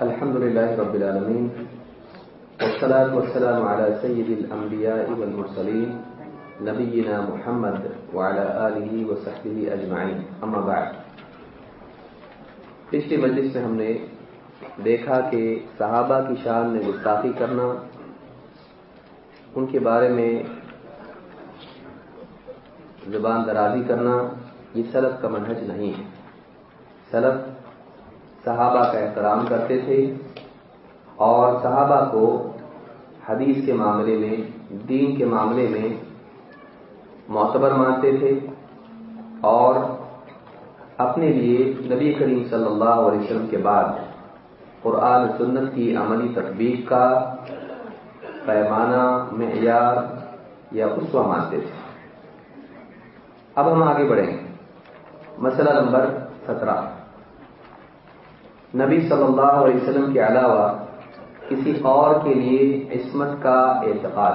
الحمد لله رب العالمين والصلاة والسلام على سيد الأنبياء والمرسلين نبينا محمد وعلى آله وصحبه أجمعين. أما بعد، پچھلی مجلس میں ہم نے دیکھا کہ صحابہ کی شان میں گستاخی کرنا، ان کے بارے میں زبان درازی کرنا، یہ سلف کا منہج نہیں ہے۔ سلف صحابہ کا احترام کرتے تھے اور صحابہ کو حدیث کے معاملے میں، دین کے معاملے میں معتبر مانتے تھے اور اپنے لیے نبی کریم صلی اللہ علیہ وسلم کے بعد قرآن سنت کی عملی تطبیق کا پیمانہ، معیار یا اسوا مانتے تھے۔ اب ہم آگے بڑھیں۔ مسئلہ نمبر سترہ۔ نبی صلی اللہ علیہ وسلم کے علاوہ کسی اور کے لیے عصمت کا اعتقاد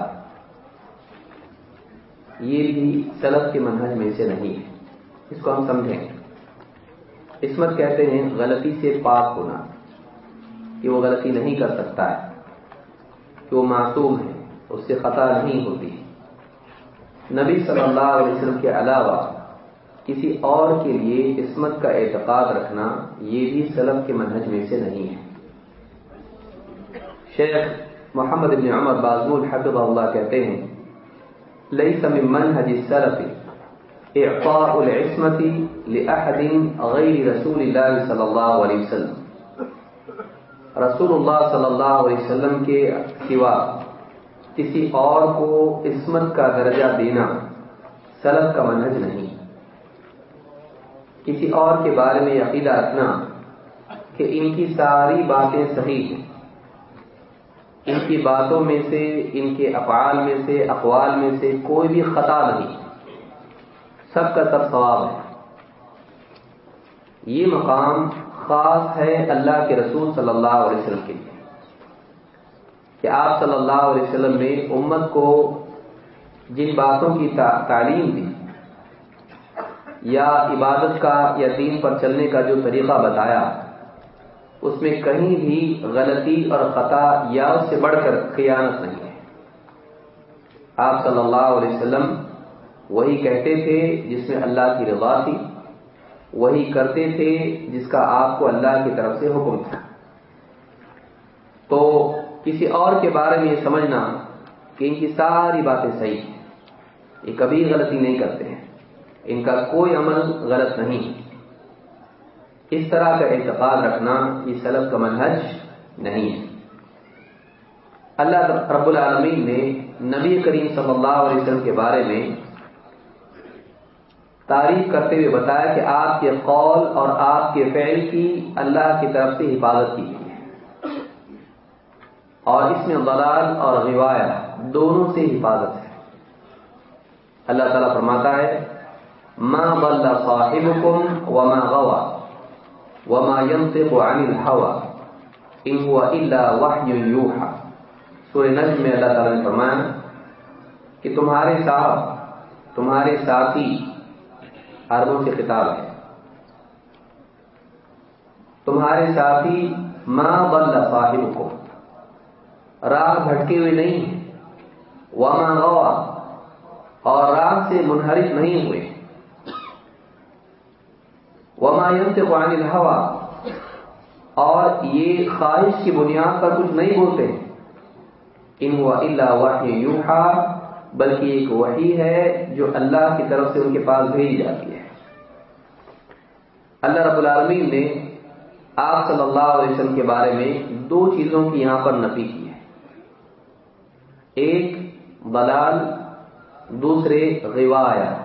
یہ بھی سلف کے منہج میں سے نہیں ہے۔ اس کو ہم سمجھیں۔ عصمت کہتے ہیں غلطی سے پاک ہونا، کہ وہ غلطی نہیں کر سکتا ہے، کہ وہ معصوم ہے، اس سے خطا نہیں ہوتی۔ نبی صلی اللہ علیہ وسلم کے علاوہ کسی اور کے لیے عصمت کا اعتقاد رکھنا یہ بھی سلف کے منہج میں سے نہیں ہے۔ شیخ محمد بن عمر بازمول حفظ اللہ کہتے ہیں لئی سم منہج سلف اعطاء العصمت لأحد غیر رسول اللہ صلی اللہ علیہ وسلم. رسول اللہ صلی اللہ علیہ وسلم کے سوا کسی اور کو عصمت کا درجہ دینا سلف کا منہج نہیں۔ کسی اور کے بارے میں عقیدہ رکھنا کہ ان کی ساری باتیں صحیح ہیں۔ ان کی باتوں میں سے، ان کے افعال میں سے، اقوال میں سے کوئی بھی خطا نہیں۔ سب کا سب ثواب ہے۔ یہ مقام خاص ہے اللہ کے رسول صلی اللہ علیہ وسلم کے لیے۔ کہ آپ صلی اللہ علیہ وسلم نے امت کو جن باتوں کی تعلیم دی یا عبادت کا یا دین پر چلنے کا جو طریقہ بتایا، اس میں کہیں بھی غلطی اور خطا یا اس سے بڑھ کر خیانت نہیں ہے۔ آپ صلی اللہ علیہ وسلم وہی کہتے تھے جس میں اللہ کی رضا تھی، وہی کرتے تھے جس کا آپ کو اللہ کی طرف سے حکم تھا۔ تو کسی اور کے بارے میں یہ سمجھنا کہ ان کی ساری باتیں صحیح ہیں، یہ کبھی غلطی نہیں کرتے ہیں۔ ان کا کوئی عمل غلط نہیں۔ اس طرح کا اعتقاد رکھنا یہ سلب کا منہج نہیں ہے۔ اللہ رب العالمین نے نبی کریم صلی اللہ علیہ وسلم کے بارے میں تعریف کرتے ہوئے بتایا کہ آپ کے قول اور آپ کے فعل کی اللہ کی طرف سے حفاظت کی گئی ہے۔ اور اس میں ضلال اور روایت دونوں سے حفاظت ہے۔ اللہ تعالیٰ فرماتا ہے ما ضل صاحبكم وما غوى وما ينطق عن الهوى ان هو الا وحي يوحى. سورہ نجم میں اللہ تعالی نے فرمایا کہ تمہارے صاحب تمہارے ساتھی عربوں سے خطاب ہے۔ تمہارے ساتھی ماں بل صاحب کو راہ بھٹکے ہوئے نہیں۔ ہیں وما غوا اور راہ سے منحرف نہیں ہوئے۔ وما ينطق عن الهوى۔ اور یہ خواہش کی بنیاد پر کچھ نہیں بولتے۔ ان هو الا وحی یوحا بلکہ ایک وحی ہے جو اللہ کی طرف سے ان کے پاس بھیجی جاتی ہے۔ اللہ رب العالمین نے آپ صلی اللہ علیہ وسلم کے بارے میں دو چیزوں کی یہاں پر نفی کی ہے۔ ایک بلال، دوسرے غوایا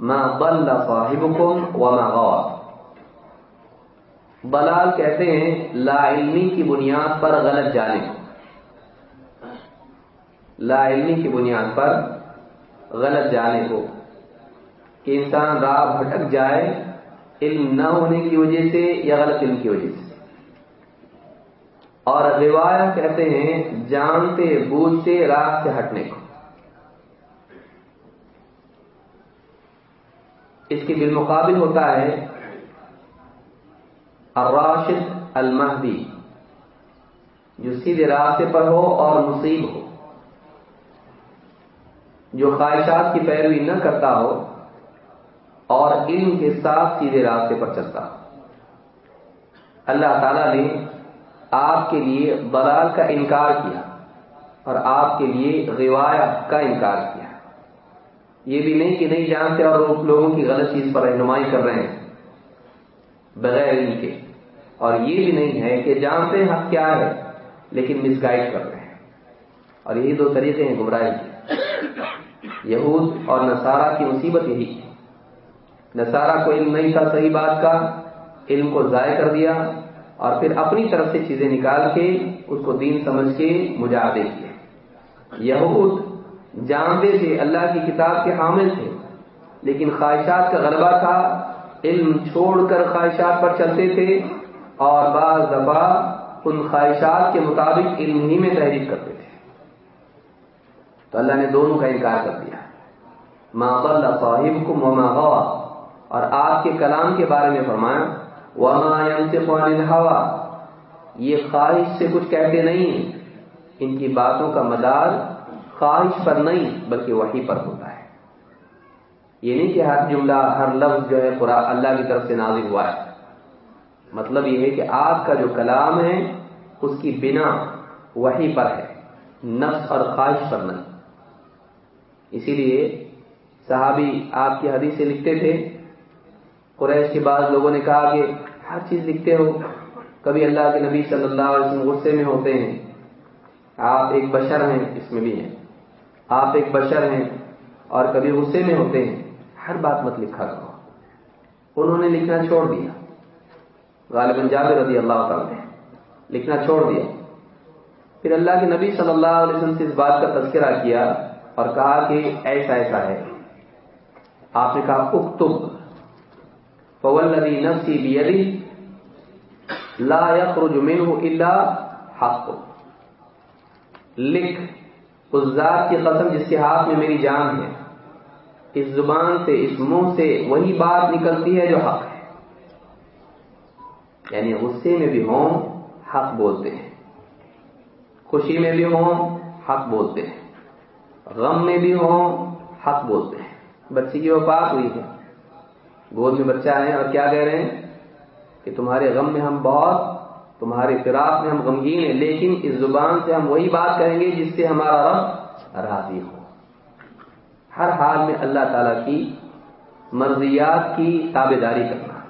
ما بل صاحبكم وما غوا بلال کہتے ہیں، لا علمی کی بنیاد پر غلط جانے لا علمی کی بنیاد پر غلط جانے کو کہ انسان راہ بھٹک جائے، علم نہ ہونے کی وجہ سے یا غلط علم کی وجہ سے۔ اور روایت کہتے ہیں، جانتے بوجھتے راہ سے ہٹنے کو۔ اس کے بالمقابل ہوتا ہے الراشد المہدی، جو سیدھے راستے پر ہو اور مصیب ہو، جو خواہشات کی پیروی نہ کرتا ہو اور علم کے ساتھ سیدھے راستے پر چلتا ہو۔ اللہ تعالی نے آپ کے لیے بلال کا انکار کیا اور آپ کے لیے روایت کا انکار کیا۔ یہ بھی نہیں کہ نہیں جانتے اور لوگوں کی غلط چیز پر رہنمائی کر رہے ہیں۔ بغیر علم کے۔ اور یہ بھی نہیں ہے کہ جانتے ہیں حق کیا ہے، لیکن مس گائڈ کر رہے ہیں۔ اور یہی دو طریقے ہیں گمراہی کے۔ یہود اور نصارہ کی مصیبت یہی نصارہ کو علم نہیں تھا صحیح بات کا، علم کو ضائع کر دیا اور پھر اپنی طرف سے چیزیں نکال کے اس کو دین سمجھ کے مجاہدے کیے۔ یہود جانتے تھے اللہ کی کتاب کے حامل تھے۔ لیکن خواہشات کا غلبہ تھا، علم چھوڑ کر خواہشات پر چلتے تھے اور بعض دفعہ ان خواہشات کے مطابق علم ہی میں تحریر کرتے تھے۔ تو اللہ نے دونوں کا انکار کر دیا۔ ماں صاحب کو مما ہوا اور آپ کے کلام کے بارے میں فرمایا، وما ينطق یہ خواہش سے کچھ کہتے نہیں ہیں۔ ان کی باتوں کا مدار خواہش پر نہیں، بلکہ وہی پر ہوتا ہے۔ یہ نہیں کہ ہر جملہ، ہر لفظ جو ہے، قرآن اللہ کی طرف سے نازل ہوا ہے۔ مطلب یہ ہے کہ آپ کا جو کلام ہے، اس کی بنا وہی پر ہے، نفس اور خواہش پر نہیں۔ اسی لیے صحابی آپ کی حدیث سے لکھتے تھے۔ قریش کے بعد لوگوں نے کہا کہ ہر چیز لکھتے ہو۔ کبھی اللہ کے نبی صلی اللہ علیہ وسلم غصے میں ہوتے ہیں۔ آپ ایک بشر ہیں، اس میں بھی ہیں۔ آپ ایک بشر ہیں اور کبھی غصے میں ہوتے ہیں، ہر بات مت لکھا کرو۔ انہوں نے لکھنا چھوڑ دیا۔ غالباً جابر رضی اللہ تعالی نے لکھنا چھوڑ دیا۔ پھر اللہ کے نبی صلی اللہ علیہ وسلم سے اس بات کا تذکرہ کیا اور کہا کہ ایسا ایسا ہے۔ آپ نے کہا، اکتب۔ فولدی نفسی بیدی لا يخرج منه الا حق لکھ۔ اس ذات کی قسم جس کے ہاتھ میں میری جان ہے، اس زبان سے، اس منہ سے وہی بات نکلتی ہے جو حق ہے۔ یعنی غصے میں بھی ہوں، حق بولتے ہیں۔ خوشی میں بھی ہوں، حق بولتے ہیں۔ غم میں بھی ہوں، حق بولتے ہیں۔ بچی کی وفات ہوئی ہے۔ گود میں بچہ ہے اور کیا کہہ رہے ہیں؟ کہ تمہارے غم میں ہم بہت تمہارے فراق میں ہم غمگین ہیں، لیکن اس زبان سے ہم وہی بات کہیں گے جس سے ہمارا رب راضی ہو۔ ہر حال میں اللہ تعالی کی مرضیات کی تابے داری کرنا۔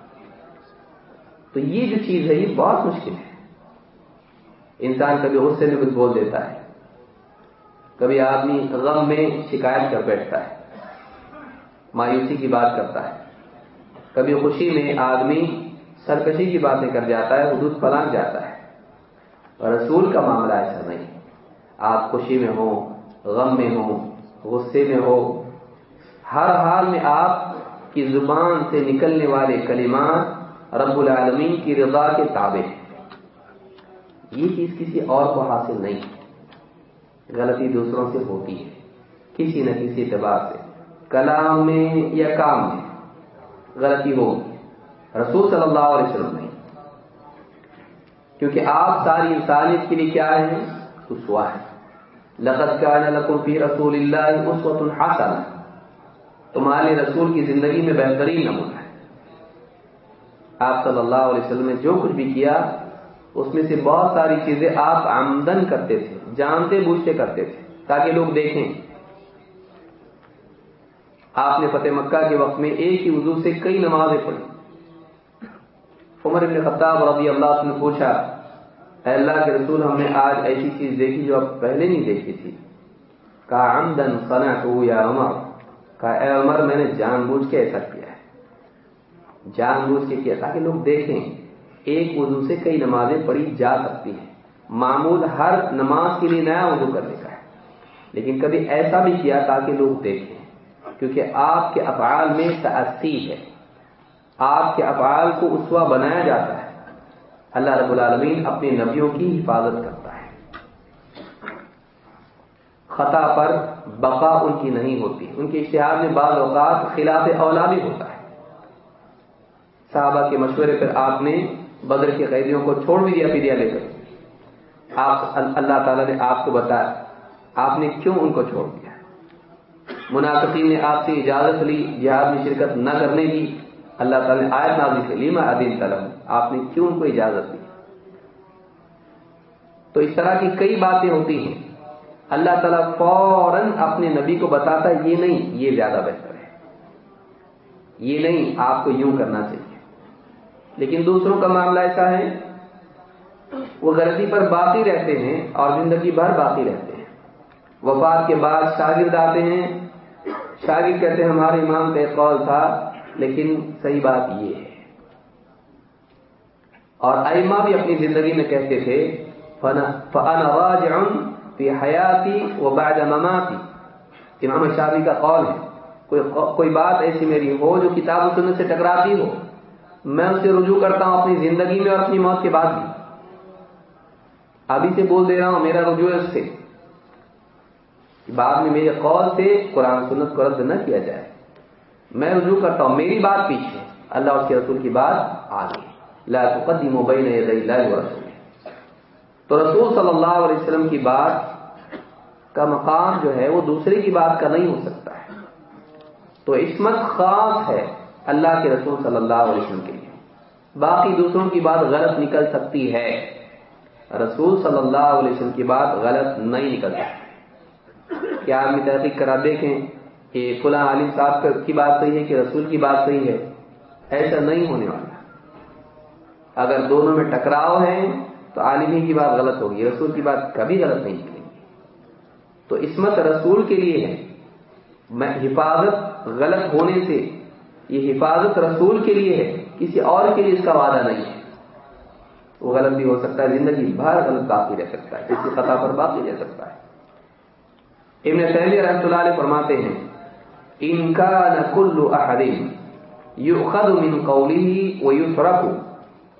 تو یہ جو چیز ہے، یہ بہت مشکل ہے۔ انسان کبھی غصے میں کچھ بول دیتا ہے۔ کبھی آدمی غم میں شکایت کر بیٹھتا ہے۔ مایوسی کی بات کرتا ہے۔ کبھی خوشی میں آدمی سرکشی کی باتیں کر جاتا ہے، حدود پلانگ جاتا ہے۔ اور رسول کا معاملہ ایسا نہیں۔ آپ خوشی میں ہو غم میں ہو غصے میں ہو، ہر حال میں آپ کی زبان سے نکلنے والے کلمات رب العالمین کی رضا کے تابع ہیں۔ یہ چیز کسی اور کو حاصل نہیں۔ غلطی دوسروں سے ہوتی ہے، کسی نہ کسی اعتبار سے۔ کلام میں یا کام میں، غلطی ہوگی رسول صلی اللہ علیہ وسلم نہیں۔ کیونکہ آپ ساری انسانیت کے لیے کیا ہے؟ اسوا ہے۔ لقت کا فی رسول اللہ اس وقت تمہارے رسول کی زندگی میں بہترین نمونہ ہے۔ آپ صلی اللہ علیہ وسلم نے جو کچھ بھی کیا، اس میں سے بہت ساری چیزیں آپ آمدن کرتے تھے، جانتے بوجھتے کرتے تھے، تاکہ لوگ دیکھیں۔ آپ نے فتح مکہ کے وقت میں ایک ہی وضو سے کئی نمازیں پڑھی۔ عمر ابن خطاب رضی اللہ نے پوچھا، اے اللہ کے رسول، ہم نے آج ایسی چیز دیکھی جو اب پہلے نہیں دیکھی تھی۔ کہا عمدن صنعتو یا عمر۔ کہا، اے عمر، میں نے جان بوجھ کے ایسا کیا ہے۔ جان بوجھ کے کیا، تاکہ لوگ دیکھیں، ایک وضو سے کئی نمازیں پڑھی جا سکتی ہیں۔ معمول ہر نماز کے لیے نیا وضو کرنے کا ہے۔ لیکن کبھی ایسا بھی کیا تاکہ لوگ دیکھیں، کیونکہ آپ کے افعال میں تأثی ہے۔ آپ کے افعال کو اسوا بنایا جاتا ہے۔ اللہ رب العالمین اپنے نبیوں کی حفاظت کرتا ہے۔ خطا پر بقا ان کی نہیں ہوتی۔ ان کے اشتہار میں بعض اوقات خلاف اولا بھی ہوتا ہے۔ صحابہ کے مشورے پر آپ نے بدر کے قیدیوں کو چھوڑ بھی دیا، پھر لے کر۔ آپ، اللہ تعالیٰ نے آپ کو بتایا، آپ نے کیوں ان کو چھوڑ دیا؟ منافقین نے آپ سے اجازت لی، جہاد میں شرکت نہ کرنے کی۔ اللہ تعالیٰ نے آیت نازی سے لیما عدین طلب آپ نے کیوں ان کو اجازت دی؟ تو اس طرح کی کئی باتیں ہوتی ہیں۔ اللہ تعالیٰ فوراً اپنے نبی کو بتاتا ہے، یہ نہیں، یہ زیادہ بہتر ہے۔ یہ نہیں، آپ کو یوں کرنا چاہیے۔ لیکن دوسروں کا معاملہ ایسا ہے، وہ غلطی پر باقی رہتے ہیں اور زندگی بھر باقی رہتے ہیں۔ وفات کے بعد شاگرد آتے ہیں، شاگرد کہتے ہیں، ہمارے امام کا ایک قول تھا لیکن صحیح بات یہ ہے۔ اور ائمہ بھی اپنی زندگی میں کہتے تھے حیاتی و بعد مماتی۔ امام شادی کا قول ہے، کوئی کوئی بات ایسی میری ہو جو کتاب و سنت سے ٹکراتی ہو، میں اسے رجوع کرتا ہوں اپنی زندگی میں اور اپنی موت کے بعد بھی۔ ابھی سے بول دے رہا ہوں، میرا رجوع ہے اس سے۔ بعد میں میرے قول سے قرآن سنت کو رد نہ کیا جائے۔ میں رجوع کرتا ہوں، میری بات پیچھے اللہ اس کے رسول کی بات آگے لا تقدموا بین یدی اللہ و رسول تو رسول صلی اللہ علیہ وسلم کی بات کا مقام جو ہے، وہ دوسرے کی بات کا نہیں ہو سکتا ہے۔ تو عصمت خاص ہے اللہ کے رسول صلی اللہ علیہ وسلم کے لیے۔ باقی دوسروں کی بات غلط نکل سکتی ہے۔ رسول صلی اللہ علیہ وسلم کی بات غلط نہیں نکل سکتی۔ کیا آدمی تحقیق کرا دیکھیں؟ کہ فلاں عالم صاحب کی بات صحیح ہے کہ رسول کی بات صحیح ہے، ایسا نہیں ہونے والا۔ اگر دونوں میں ٹکراؤ ہے تو عالم ہی کی بات غلط ہوگی، رسول کی بات کبھی غلط نہیں نکلے گی۔ تو عصمت رسول کے لیے ہے۔ میں حفاظت غلط ہونے سے یہ حفاظت رسول کے لیے ہے، کسی اور کے لیے اس کا وعدہ نہیں ہے۔ وہ غلط بھی ہو سکتا ہے، زندگی بھر غلط باقی رہ سکتا ہے، کسی خطا پر باقی رہ سکتا ہے۔ ابن سہلی رحمۃ اللہ علیہ فرماتے ہیں ان کا نقل احدین یؤخذ من قوله ويترك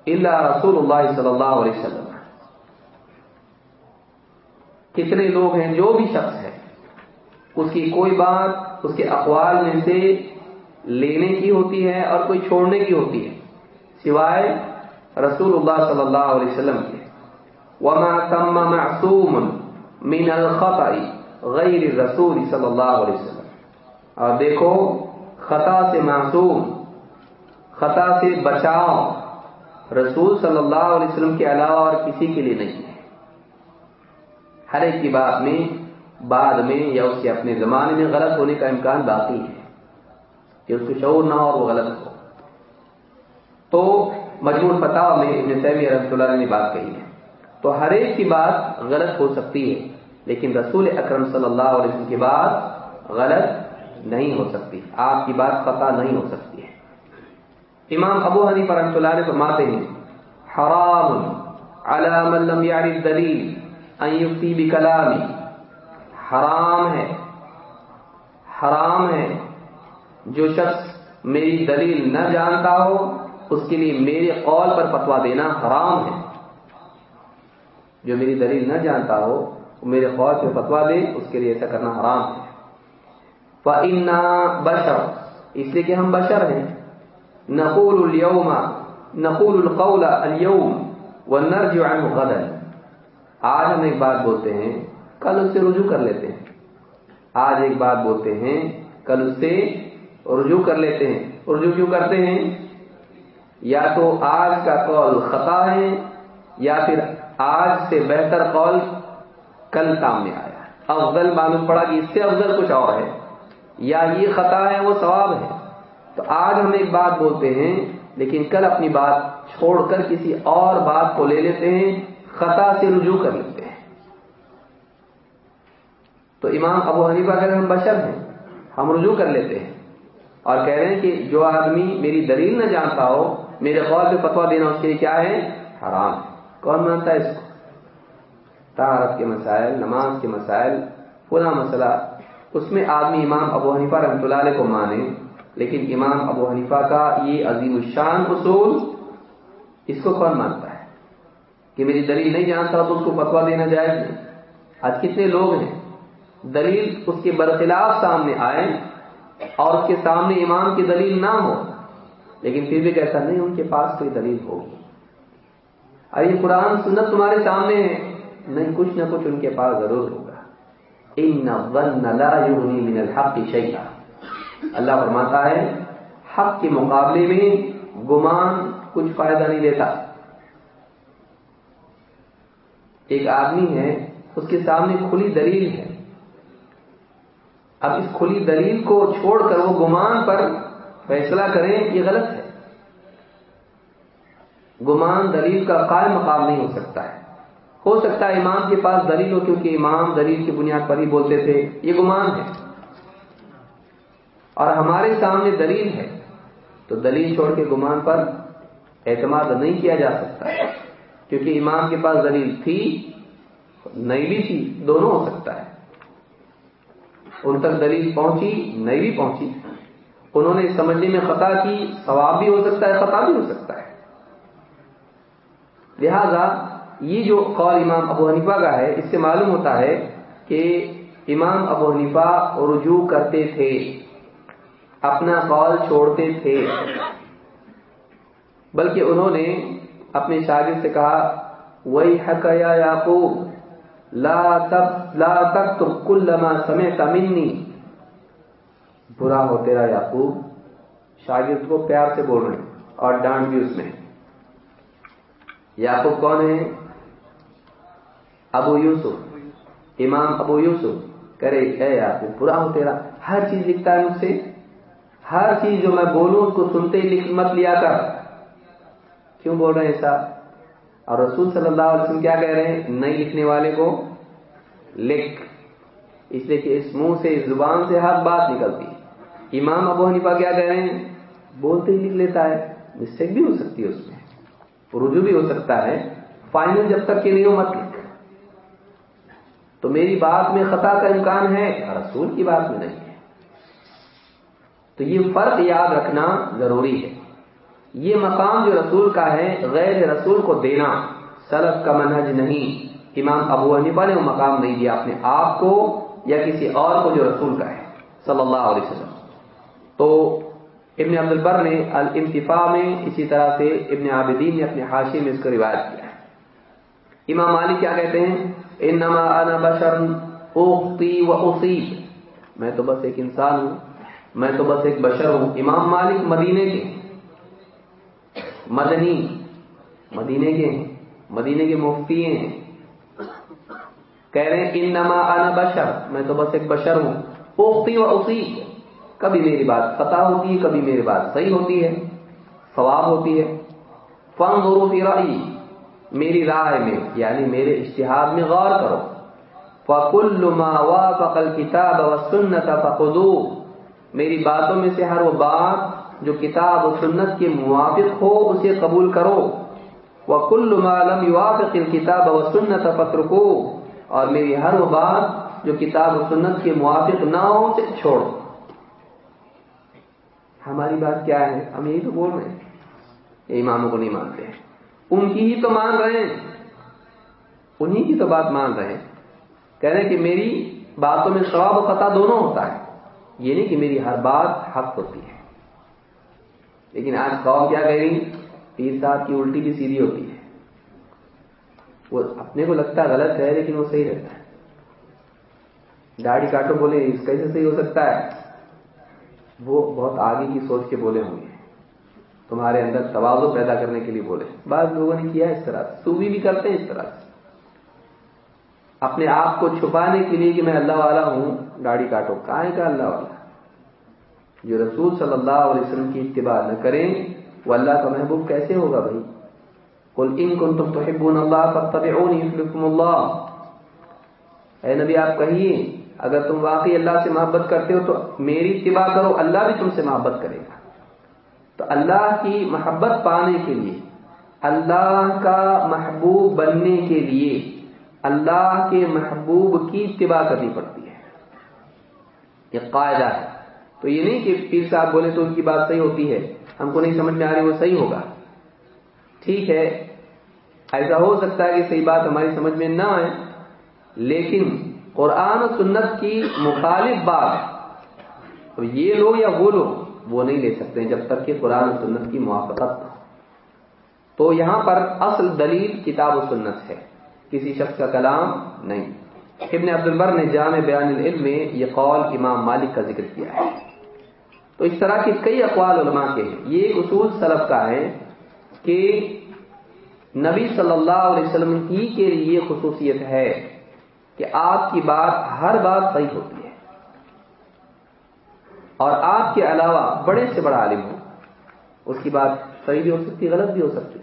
الا رسول اللہ صلی اللہ علیہ وسلم. کتنے لوگ ہیں جو بھی شخص ہے، اس کی کوئی بات، اس کے اقوال میں سے لینے کی ہوتی ہے اور کوئی چھوڑنے کی ہوتی ہے، سوائے رسول اللہ صلی اللہ علیہ وسلم کے۔ وما تم معصوم من الخطا غیر رسول صلی اللہ علیہ وسلم۔ اور دیکھو، خطا سے معصوم، خطا سے بچاؤ رسول صلی اللہ علیہ وسلم کے علاوہ اور کسی کے لیے نہیں ہے۔ ہر ایک کی بات میں، بعد میں یا اس کے اپنے زمانے میں غلط ہونے کا امکان باقی ہے کہ اس کو شعور نہ ہو اور وہ غلط ہو۔ تو مجموع فتح میں ابن سیمی رحمۃ اللہ نے بات کہی ہے۔ تو ہر ایک کی بات غلط ہو سکتی ہے، لیکن رسول اکرم صلی اللہ علیہ وسلم کی بات غلط نہیں ہو سکتی۔ آپ کی بات خطا نہیں ہو سکتی ہے۔ امام ابو حنی پر رحمۃ اللہ نے فرماتے ہیں، حرام على من لم يعرف دلیل ان يفتي بكلامي حرام ہے حرام ہے جو شخص میری دلیل نہ جانتا ہو، اس کے لیے میرے قول پر فتوا دینا حرام ہے۔ جو میری دلیل نہ جانتا ہو، وہ میرے قول پہ فتوا دے، اس کے لیے ایسا کرنا حرام ہے۔ فَإِنَّا بشر۔ اس لیے کہ ہم بشر ہیں۔ نقول اليوم، نقول القول اليوم ونرجع عنه غدا۔ آج ہم ایک بات بولتے ہیں، کل اس سے رجوع کر لیتے ہیں۔ آج ایک بات بولتے ہیں، کل اس سے رجوع کر لیتے ہیں۔ رجوع کیوں کرتے ہیں؟ یا تو آج کا قول خطا ہے، یا پھر آج سے بہتر قول کل سامنے آیا۔ افضل معلوم پڑا کہ اس سے افضل کچھ اور ہے۔ یا یہ خطا ہے، وہ ثواب ہے۔ تو آج ہم ایک بات بولتے ہیں، لیکن کل اپنی بات چھوڑ کر کسی اور بات کو لے لیتے ہیں، خطا سے رجوع کر لیتے ہیں۔ تو امام ابو حنیفہ اگر ہم بشر ہیں، ہم رجوع کر لیتے ہیں۔ اور کہہ رہے ہیں کہ جو آدمی میری دلیل نہ جانتا ہو، میرے قول پہ فتوا دینا اس کے لیے کیا ہے؟ حرام۔ ہے کون مانتا ہے اس کو؟ تارت کے مسائل، نماز کے مسائل پورا مسئلہ اس میں آدمی امام ابو حنیفہ رحمۃ اللہ علیہ کو مانے، لیکن امام ابو حنیفہ کا یہ عظیم الشان اصول، اس کو کون مانتا ہے؟ کہ میری دلیل نہیں جانتا تو اس کو فتوا دینا جائز نہیں۔ آج کتنے لوگ ہیں، دلیل اس کے برخلاف سامنے آئے اور اس کے سامنے امام کی دلیل نہ ہو، لیکن پھر بھی کہتا نہیں، ان کے پاس کوئی دلیل ہوگی۔ اب یہ قرآن، سنت تمہارے سامنے ہے، نہیں، کچھ نہ کچھ ان کے پاس ضرور ہوگا ان لا یغنی من الحق شیئا اللہ فرماتا ہے، حق کے مقابلے میں گمان کچھ فائدہ نہیں دیتا۔ ایک آدمی ہے، اس کے سامنے کھلی دلیل ہے۔ اب اس کھلی دلیل کو چھوڑ کر وہ گمان پر فیصلہ کریں، یہ غلط ہے۔ گمان دلیل کا قائم مقام نہیں ہو سکتا ہے۔ ہو سکتا ہے امام کے پاس دلیل ہو کیونکہ امام دلیل کی بنیاد پر ہی بولتے تھے، یہ گمان ہے۔ اور ہمارے سامنے دلیل ہے، تو دلیل چھوڑ کے گمان پر اعتماد نہیں کیا جا سکتا۔ کیونکہ امام کے پاس دلیل تھی، نہیں بھی تھی، دونوں ہو سکتا ہے۔ ان تک دلیل پہنچی، نہیں بھی پہنچی۔ انہوں نے سمجھنے میں خطا کی، ثواب بھی ہو سکتا ہے، خطا بھی ہو سکتا ہے۔ لہذا یہ جو قول امام ابو حنیفہ کا ہے، اس سے معلوم ہوتا ہے کہ امام ابو حنیفہ رجوع کرتے تھے، اپنا قول چھوڑتے تھے۔ بلکہ انہوں نے اپنے شاگرد سے کہا وہی حق یا یعقوب، لا تب، لا تک تو کل لما سمے تمنی برا ہو تیرا یعقوب، شاگرد کو پیار سے بول رہے ہیں اور ڈانٹ بھی اس میں۔ یعقوب کون ہے؟ ابو یوسف، امام ابو یوسف کرے، اے یعقوب برا ہو تیرا۔ ہر چیز لکھتا ہے مجھ سے۔ ہر چیز جو میں بولوں، اس کو سنتے لکھ مت لیا کر۔ کیوں بول رہے ہیں ایسا؟ اور رسول صلی اللہ علیہ وسلم کیا کہہ رہے ہیں؟ نہیں لکھنے والے کو لکھ۔ اس لیے کہ اس منہ سے، اس زبان سے ہر بات نکلتی امام ابو حنیفہ کیا کہہ رہے ہیں؟ بولتے ہی لکھ لیتا ہے۔ مسٹیک بھی ہو سکتی ہے اس میں۔ رجوع بھی ہو سکتا ہے۔ فائنل جب تک کہ نہیں ہو مت لکھ۔ تو میری بات میں خطا کا امکان ہے رسول کی بات میں نہیں ہے۔ تو یہ فرق یاد رکھنا ضروری ہے۔ یہ مقام جو رسول کا ہے، غیر رسول کو دینا سلف کا منہج نہیں۔ امام ابو حنیفہ نے وہ مقام نہیں دیا اپنے آپ کو یا کسی اور کو جو رسول کا ہے، صلی اللہ علیہ وسلم۔ تو ابن عبد البر نے الانتفاع میں اسی طرح سے ابن عابدین نے اپنے حاشی میں اس کو روایت کیا۔ ہے امام علی کیا کہتے ہیں؟ انما انا بشر اختی و اصیب. میں تو بس ایک انسان ہوں، میں تو بس ایک بشر ہوں، امام مالک مدینے کے مدنی، مدینے کے مدینے کے مفتی ہیں۔ کہہ رہے ہیں، انما انا بشر، میں تو بس ایک بشر ہوں، اختی و اصیب. کبھی میری بات پتا ہوتی ہے، کبھی میری بات صحیح ہوتی ہے، ثواب ہوتی ہے۔ فن غروف رائی میری رائے میں یعنی میرے اشتہار میں غور کرو۔ فکل ما فقل کتاب و سنت فخو میری باتوں میں سے ہر وہ بات جو کتاب و سنت کے موافق ہو، اسے قبول کرو۔ وہ کل لم یوافق کتاب و سنت فکر کو اور میری ہر وہ بات جو کتاب و سنت کے موافق نہ ہو، اسے چھوڑو۔ ہماری بات کیا ہے؟ ہم یہی تو بول رہے ہیں۔ یہ اماموں کو نہیں مانتے۔ ہیں ان کی ہی تو مان رہے ہیں۔ انہی کی تو بات مان رہے ہیں۔ کہہ رہے ہیں کہ میری باتوں میں ثواب و خطا دونوں ہوتا ہے۔ یہ نہیں کہ میری ہر بات حق ہوتی ہے۔ لیکن آج قوم کیا کہہ رہی پیر صاحب کی الٹی بھی سیدھی ہوتی ہے۔ وہ اپنے کو لگتا ہے غلط ہے لیکن وہ صحیح رہتا ہے۔ گاڑی کاٹو بولے، اس کیسے صحیح ہو سکتا ہے؟ وہ بہت آگے کی سوچ کے بولے ہوں گے۔ تمہارے اندر توازو پیدا کرنے کے لیے بولے۔ بعض لوگوں نے کیا اس طرح سے؟ بھی کرتے ہیں اس طرح سے۔ اپنے آپ کو چھپانے کے لیے کہ میں اللہ والا ہوں، گاڑی کاٹو۔ کہاں کا اللہ والا؟ جو رسول صلی اللہ علیہ وسلم کی اتباع نہ کریں، وہ اللہ کا محبوب کیسے ہوگا بھائی؟ کل ان کن تم تو اللہ اللہ۔ اے نبی، آپ کہیے، اگر تم واقعی اللہ سے محبت کرتے ہو تو میری اتباع کرو، اللہ بھی تم سے محبت کرے گا۔ تو اللہ کی محبت پانے کے لیے، اللہ کا محبوب بننے کے لیے اللہ کے محبوب کی اتباع کرنی پڑتی ہے۔ یہ قاعدہ ہے۔ تو یہ نہیں کہ پیر صاحب بولے تو ان کی بات صحیح ہوتی ہے، ہم کو نہیں سمجھ میں آ رہی وہ صحیح ہوگا۔ ٹھیک ہے، ایسا ہو سکتا ہے کہ صحیح بات ہماری سمجھ میں نہ آئے، لیکن قرآن و سنت کی مخالف بات اب یہ لوگ یا وہ لوگ وہ نہیں لے سکتے جب تک کہ قرآن و سنت کی موافقت تو یہاں پر اصل دلیل کتاب و سنت ہے۔ کسی شخص کا کلام نہیں۔ ابن عبد البر نے جامع بیان العلم میں یہ قول امام مالک کا ذکر کیا ہے۔ تو اس طرح کے کئی اقوال علماء کے ہیں۔ یہ ایک اصول سلف کا ہے کہ نبی صلی اللہ علیہ وسلم ہی کے لیے یہ خصوصیت ہے کہ آپ کی بات ہر بات صحیح ہوتی ہے۔ اور آپ کے علاوہ بڑے سے بڑا عالم ہو اس کی بات صحیح بھی ہو سکتی، غلط بھی ہو سکتی۔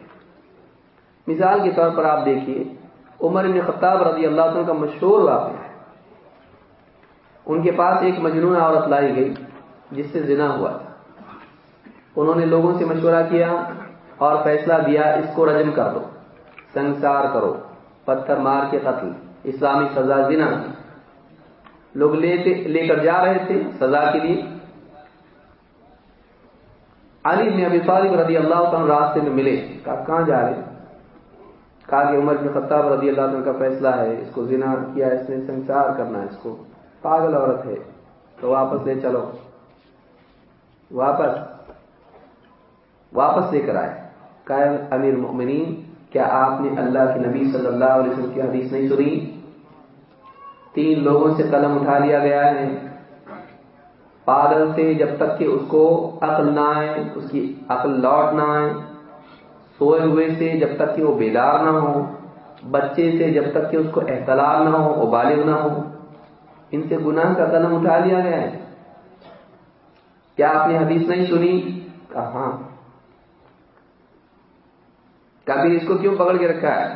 مثال کے طور پر آپ دیکھیے، عمر بن خطاب رضی اللہ عنہ کا مشہور واقعہ ہے۔ ان کے پاس ایک مجنون عورت لائی گئی، جس سے زنا ہوا تھا۔ انہوں نے لوگوں سے مشورہ کیا اور فیصلہ دیا، اس کو رجم کر دو، سنسار کرو، پتھر مار کے قتل، اسلامی سزا زنا۔ لوگ لے کر جا رہے تھے سزا کے لیے۔ علی بن ابی طالب رضی اللہ عنہ راستے میں ملے. کہا، کہاں جا رہے? کہا کہ عمر بن خطاب رضی اللہ عنہ کا فیصلہ ہے، اس کو زنا کیا اس نے سنسار کرنا ہے، اس کو پاگل عورت ہے، تو واپس لے چلو۔ واپس واپس لے کر آئے۔ کہ امیر مؤمنین کیا آپ نے اللہ کے نبی صلی اللہ علیہ وسلم کی حدیث نہیں سنی؟ تین لوگوں سے قلم اٹھا لیا گیا ہے۔ پاگل سے جب تک کہ اس کو عقل نہ آئے، اس کی عقل لوٹ نہ آئے، سوئے ہوئے سے جب تک کہ وہ بیدار نہ ہو، بچے سے جب تک کہ اس کو احتلال نہ ہو، وہ بالغ نہ ہو، ان سے گناہ کا قدم اٹھا لیا گیا ہے۔ کیا آپ نے حدیث نہیں سنی؟ کہا ہاں۔ کبھی اس کو کیوں پکڑ کے رکھا ہے؟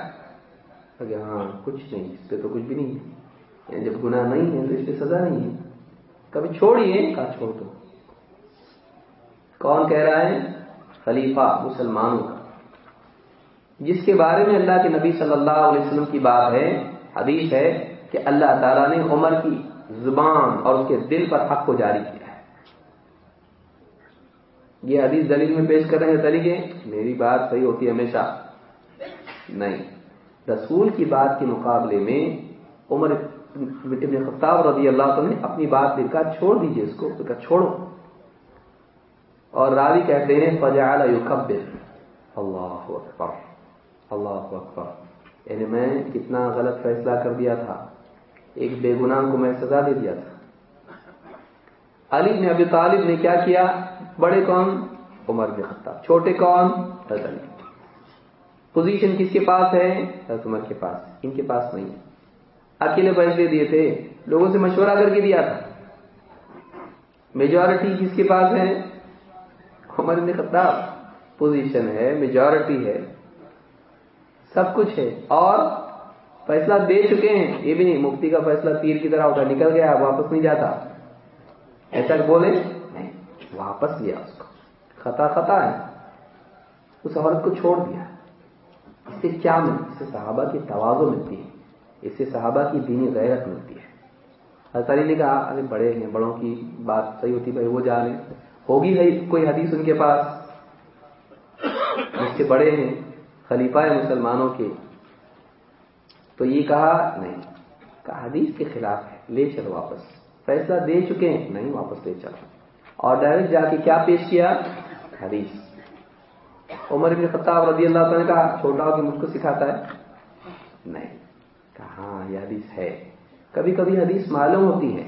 ہاں کچھ نہیں، اس پہ تو کچھ بھی نہیں ہے۔ یعنی جب گناہ نہیں ہے تو اس پہ سزا نہیں ہے۔ کبھی چھوڑیے کہا چھوڑ دو۔ کون کہہ رہا ہے؟ خلیفہ، مسلمانوں کا۔ جس کے بارے میں اللہ کے نبی صلی اللہ علیہ وسلم کی بات ہے، حدیث ہے کہ اللہ تعالیٰ نے عمر کی زبان اور اس کے دل پر حق کو جاری کیا ہے۔ یہ حدیث دلیل میں پیش کر رہے ہیں طریقے۔ میری بات صحیح ہوتی ہے ہمیشہ۔ نہیں۔ رسول کی بات کے مقابلے میں عمر ابن خطاب رضی اللہ عنہ نے اپنی بات لکھا، چھوڑ دیجیے اس کو۔ چھوڑو۔ اور راوی کہتے ہیں، فجعل یکبر اللہ اکبر۔ اللہ اکبر۔ یعنی میں کتنا غلط فیصلہ کر دیا تھا۔ ایک بے گناہ کو میں سزا دے دیا تھا۔ علی نے ابی طالب نے کیا کیا؟ بڑے کون؟ عمر بن خطاب۔ چھوٹے کون؟ حضرت علی۔ پوزیشن کس کے پاس ہے؟ حضرت عمر کے پاس۔ ان کے پاس نہیں ہے۔ اکیلے فیصلے دیے تھے۔ لوگوں سے مشورہ کر کے دیا تھا۔ میجورٹی کس کے پاس ہے عمر بن خطاب۔ پوزیشن ہے میجورٹی ہے۔ سب کچھ ہے۔ اور فیصلہ دے چکے ہیں۔ یہ بھی نہیں، مفتی کا فیصلہ تیر کی طرح ہوتا نکل گیا، واپس نہیں جاتا۔ ایسا بولے؟ نہیں، واپس لیا اس کو۔ خطا خطا ہے۔ اس عورت کو چھوڑ دیا۔ اس سے کیا ملتی؟ اس سے صحابہ کی توازو ملتی ہے۔ اس سے صحابہ کی دینی غیرت ملتی ہے۔ علی نے کہا، ارے بڑے ہیں، بڑوں کی بات صحیح ہوتی، بھائی وہ جا رہے ہوگی ہے کوئی حدیث ان کے پاس؟ اس سے بڑے ہیں، خلیفہ ہے مسلمانوں کے۔ تو یہ کہا، نہیں، کہا حدیث کے خلاف ہے، لے چلو واپس۔ فیصلہ دے چکے ہیں، نہیں، واپس لے چلو۔ اور ڈائریکٹ جا کے کیا پیش کیا؟ حدیث۔ عمر بن خطاب رضی اللہ تعالیٰ نے کہا، چھوٹا ہو کہ مجھ کو سکھاتا ہے؟ نہیں۔ ہاں یہ حدیث ہے۔ کبھی کبھی حدیث معلوم ہوتی ہے۔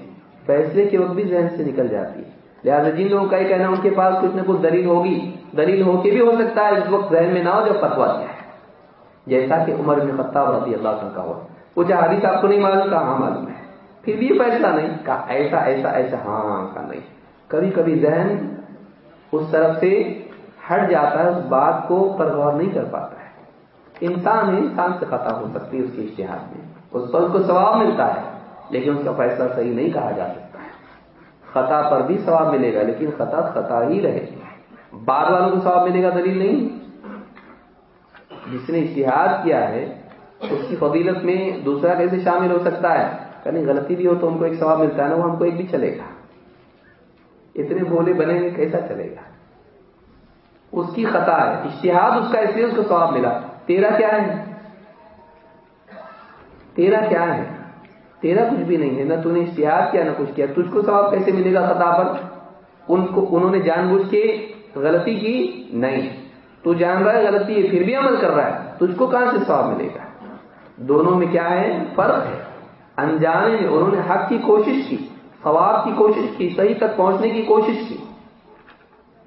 فیصلے کے وقت بھی ذہن سے نکل جاتی ہے۔ لہٰذا جن لوگوں کا یہ کہنا ان کے پاس کچھ نہ کچھ دلیل ہوگی۔ دلیل ہو کے بھی ہو سکتا ہے اس وقت ذہن میں نہ ہو جب فتوا دیا ہے۔ جیسا کہ عمر بن خطاب رضی اللہ عنہ کا ہوا۔ وہ حدیث آپ کو نہیں معلوم، کہا ہاں معلوم ہے۔ پھر بھی یہ فیصلہ نہیں۔ کہا، ایسا ایسا ایسا ہاں کا نہیں۔ کبھی کبھی ذہن اس طرف سے ہٹ جاتا ہے، اس بات کو پر غور نہیں کر پاتا ہے۔ انسان ہے انسان سے خطا ہو سکتی ہے اس کے اشتہار میں۔ اس پر اس کو ثواب ملتا ہے، لیکن اس کا فیصلہ صحیح نہیں کہا جا سکتا۔ ہے خطا پر بھی ثواب ملے گا، لیکن خطا خطا ہی رہے گی۔ بعد والوں کو ثواب ملے گا دلیل نہیں۔ جس نے اشتہاد کیا ہے، اس کی فضیلت میں دوسرا کیسے شامل ہو سکتا ہے؟ کہیں غلطی بھی ہو تو ہم کو ایک ثواب ملتا ہے نا، وہ ہم کو ایک بھی چلے گا۔ اتنے بولے بنے گے کیسا چلے گا؟ اس کی خطا ہے اشتہاد اس کا اس لیے اس کو ثواب ملا۔ تیرا کیا ہے؟ تیرا کیا ہے؟ تیرا کچھ بھی نہیں ہے، نہ تو نے اشتہار کیا، نہ کچھ کیا۔ تجھ کو ثواب کیسے ملے گا خطا پر؟ ان کو، انہوں نے جان بوجھ کے غلطی کی نہیں۔ تو جان رہا ہے غلطی ہے، پھر بھی عمل کر رہا ہے۔ تجھ کو کہاں سے ثواب ملے گا؟ دونوں میں کیا ہے؟ فرق ہے۔ انجانے میں انہوں نے حق کی کوشش کی، ثواب کی کوشش کی، صحیح تک پہنچنے کی کوشش کی،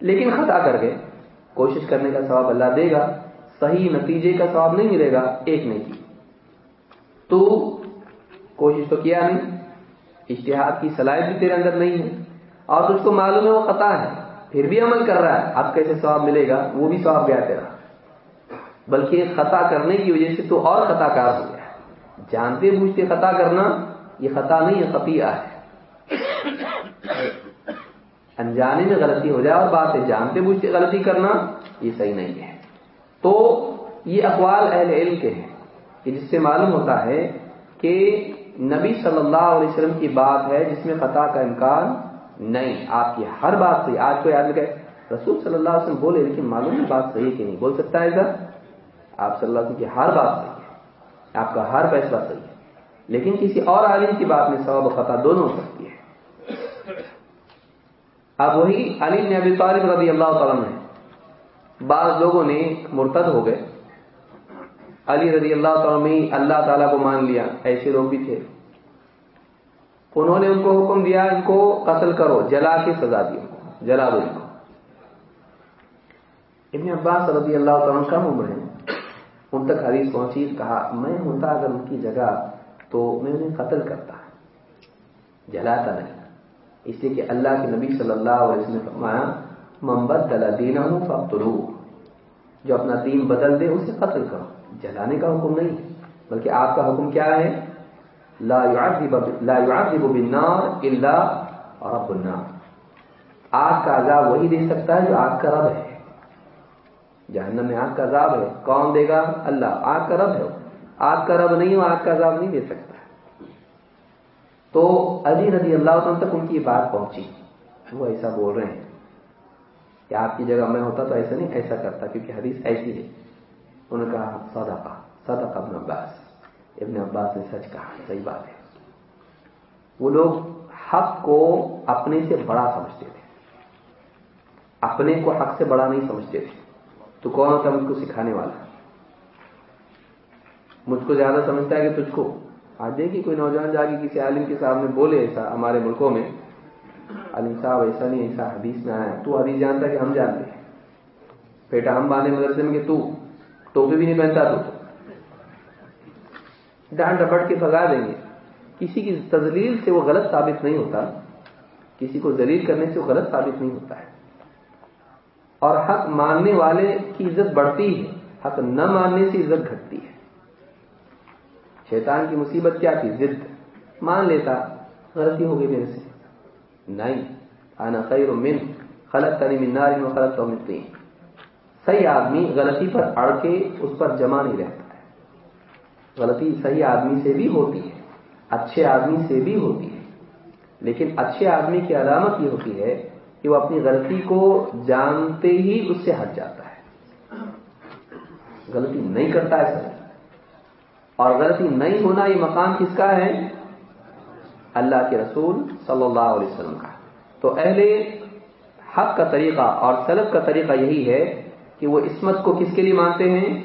لیکن خطا کر گئے۔ کوشش کرنے کا ثواب اللہ دے گا۔ صحیح نتیجے کا ثواب نہیں ملے گا ایک نہیں کی تو کوشش تو کیا نہیں اشتہار کی صلاحیت بھی تیرے اندر نہیں ہے۔ اور تجھ کو معلوم ہے وہ خطا ہے۔ پھر بھی عمل کر رہا ہے۔ اب کیسے ثواب ملے گا؟ وہ بھی ثواب گیا تیرا۔ بلکہ خطا کرنے کی وجہ سے تو اور خطا کار ہو گیا۔ جانتے بوجھتے خطا کرنا، یہ خطا نہیں ہے خطیہ ہے۔ انجانے میں غلطی ہو جائے اور بات ہے، جانتے بوجھتے غلطی کرنا، یہ صحیح نہیں ہے۔ تو یہ اقوال اہل علم کے ہیں کہ جس سے معلوم ہوتا ہے کہ نبی صلی اللہ علیہ وسلم کی بات ہے جس میں خطا کا امکان نہیں۔ آپ کی ہر بات صحیح۔ آج کوئی آدمی کہ رسول صلی اللہ علیہ وسلم بولے، لیکن معلوم ہے بات صحیح کہ نہیں۔ بول سکتا ہے سر آپ صلی اللہ علیہ وسلم کی ہر بات صحیح ہے۔ آپ کا ہر فیصلہ صحیح ہے۔ لیکن کسی اور عالم کی بات میں سواب و خطا دونوں ہو سکتی ہے۔ اب وہی علی نے ابی طالب رضی اللہ تعالیٰ نے بعض لوگوں نے مرتد ہو گئے۔ علی رضی اللہ تعالیٰ میں اللہ تعالیٰ کو مان لیا، ایسے لوگ بھی تھے۔ انہوں نے ان کو حکم دیا، ان کو قتل کرو، جلا کے سزا دی جلا دو ان کو۔ ابن عباس رضی اللہ تعالیٰ کم عمر ہے ان تک حدیث پہنچی، کہا، میں ہوتا اگر ان کی جگہ تو میں انہیں قتل کرتا۔ جلاتا نہیں۔ اس لیے کہ اللہ کے نبی صلی اللہ علیہ وسلم نے فرمایا محمد دلا دینا ہوں جو اپنا دین بدل دے اسے قتل کرو جلانے کا حکم نہیں. بلکہ آپ کا حکم کیا ہے؟ لا لا يعذب بالنار الا رب النار. آگ کا عذاب وہی دے سکتا ہے جو آگ کا رب ہے. جہنم میں آگ کا عذاب ہے. کون دے گا؟ اللہ. آگ کا رب ہے آگ کا رب نہیں ہو، آگ کا عذاب نہیں دے سکتا. تو علی رضی اللہ عنہ تک ان کی بات پہنچی. وہ ایسا بول رہے ہیں. کہ آپ کی جگہ میں ہوتا تو ایسا نہیں، ایسا کرتا، کیونکہ حدیث ایسی ہے۔ انہوں نے کہا، صدقہ صدقہ ابن عباس۔ ابن عباس نے سچ کہا، صحیح بات ہے۔ وہ لوگ حق کو اپنے سے بڑا سمجھتے تھے۔ اپنے کو حق سے بڑا نہیں سمجھتے تھے۔ تو کون ہوتا مجھ کو سکھانے والا؟ مجھ کو زیادہ سمجھتا ہے کہ تجھ کو۔ آج دیکھیے، کوئی نوجوان جا کے کسی عالم کے سامنے بولے ایسا ہمارے ملکوں میں عالم صاحب ایسا نہیں ایسا حدیث میں آیا۔ تو حدیث جانتا کہ ہم جانتے ہیں۔ بیٹا، ہم باندھے مدرسے میں کہ تو، ٹوپی بھی نہیں پہنتا تو ڈانٹ ڈپٹ کے بھگا دیں گے۔ کسی کی تزلیل سے وہ غلط ثابت نہیں ہوتا۔ کسی کو ذلیل کرنے سے وہ غلط ثابت نہیں ہوتا ہے۔ اور حق ماننے والے کی عزت بڑھتی ہے۔ حق نہ ماننے سے عزت گھٹتی ہے۔ شیطان کی مصیبت کیا تھی؟ ضد۔ مان لیتا، غلطی ہو گئی میرے سے۔ نہیں۔ آنا خیر من خلط تری منار میں خلط تو ملتی صحیح آدمی غلطی پر اڑ کے اس پر جمع نہیں رہتا ہے۔ غلطی صحیح آدمی سے بھی ہوتی ہے، اچھے آدمی سے بھی ہوتی ہے۔ لیکن اچھے آدمی کی علامت یہ ہوتی ہے کہ وہ اپنی غلطی کو جانتے ہی اس سے ہٹ جاتا ہے۔ غلطی نہیں کرتا ہے۔ سر اور غلطی نہیں ہونا یہ مقام کس کا ہے؟ اللہ کے رسول صلی اللہ علیہ وسلم کا۔ تو اہل حق کا طریقہ اور سلب کا طریقہ یہی ہے کہ وہ عصمت کو کس کے لیے مانتے ہیں؟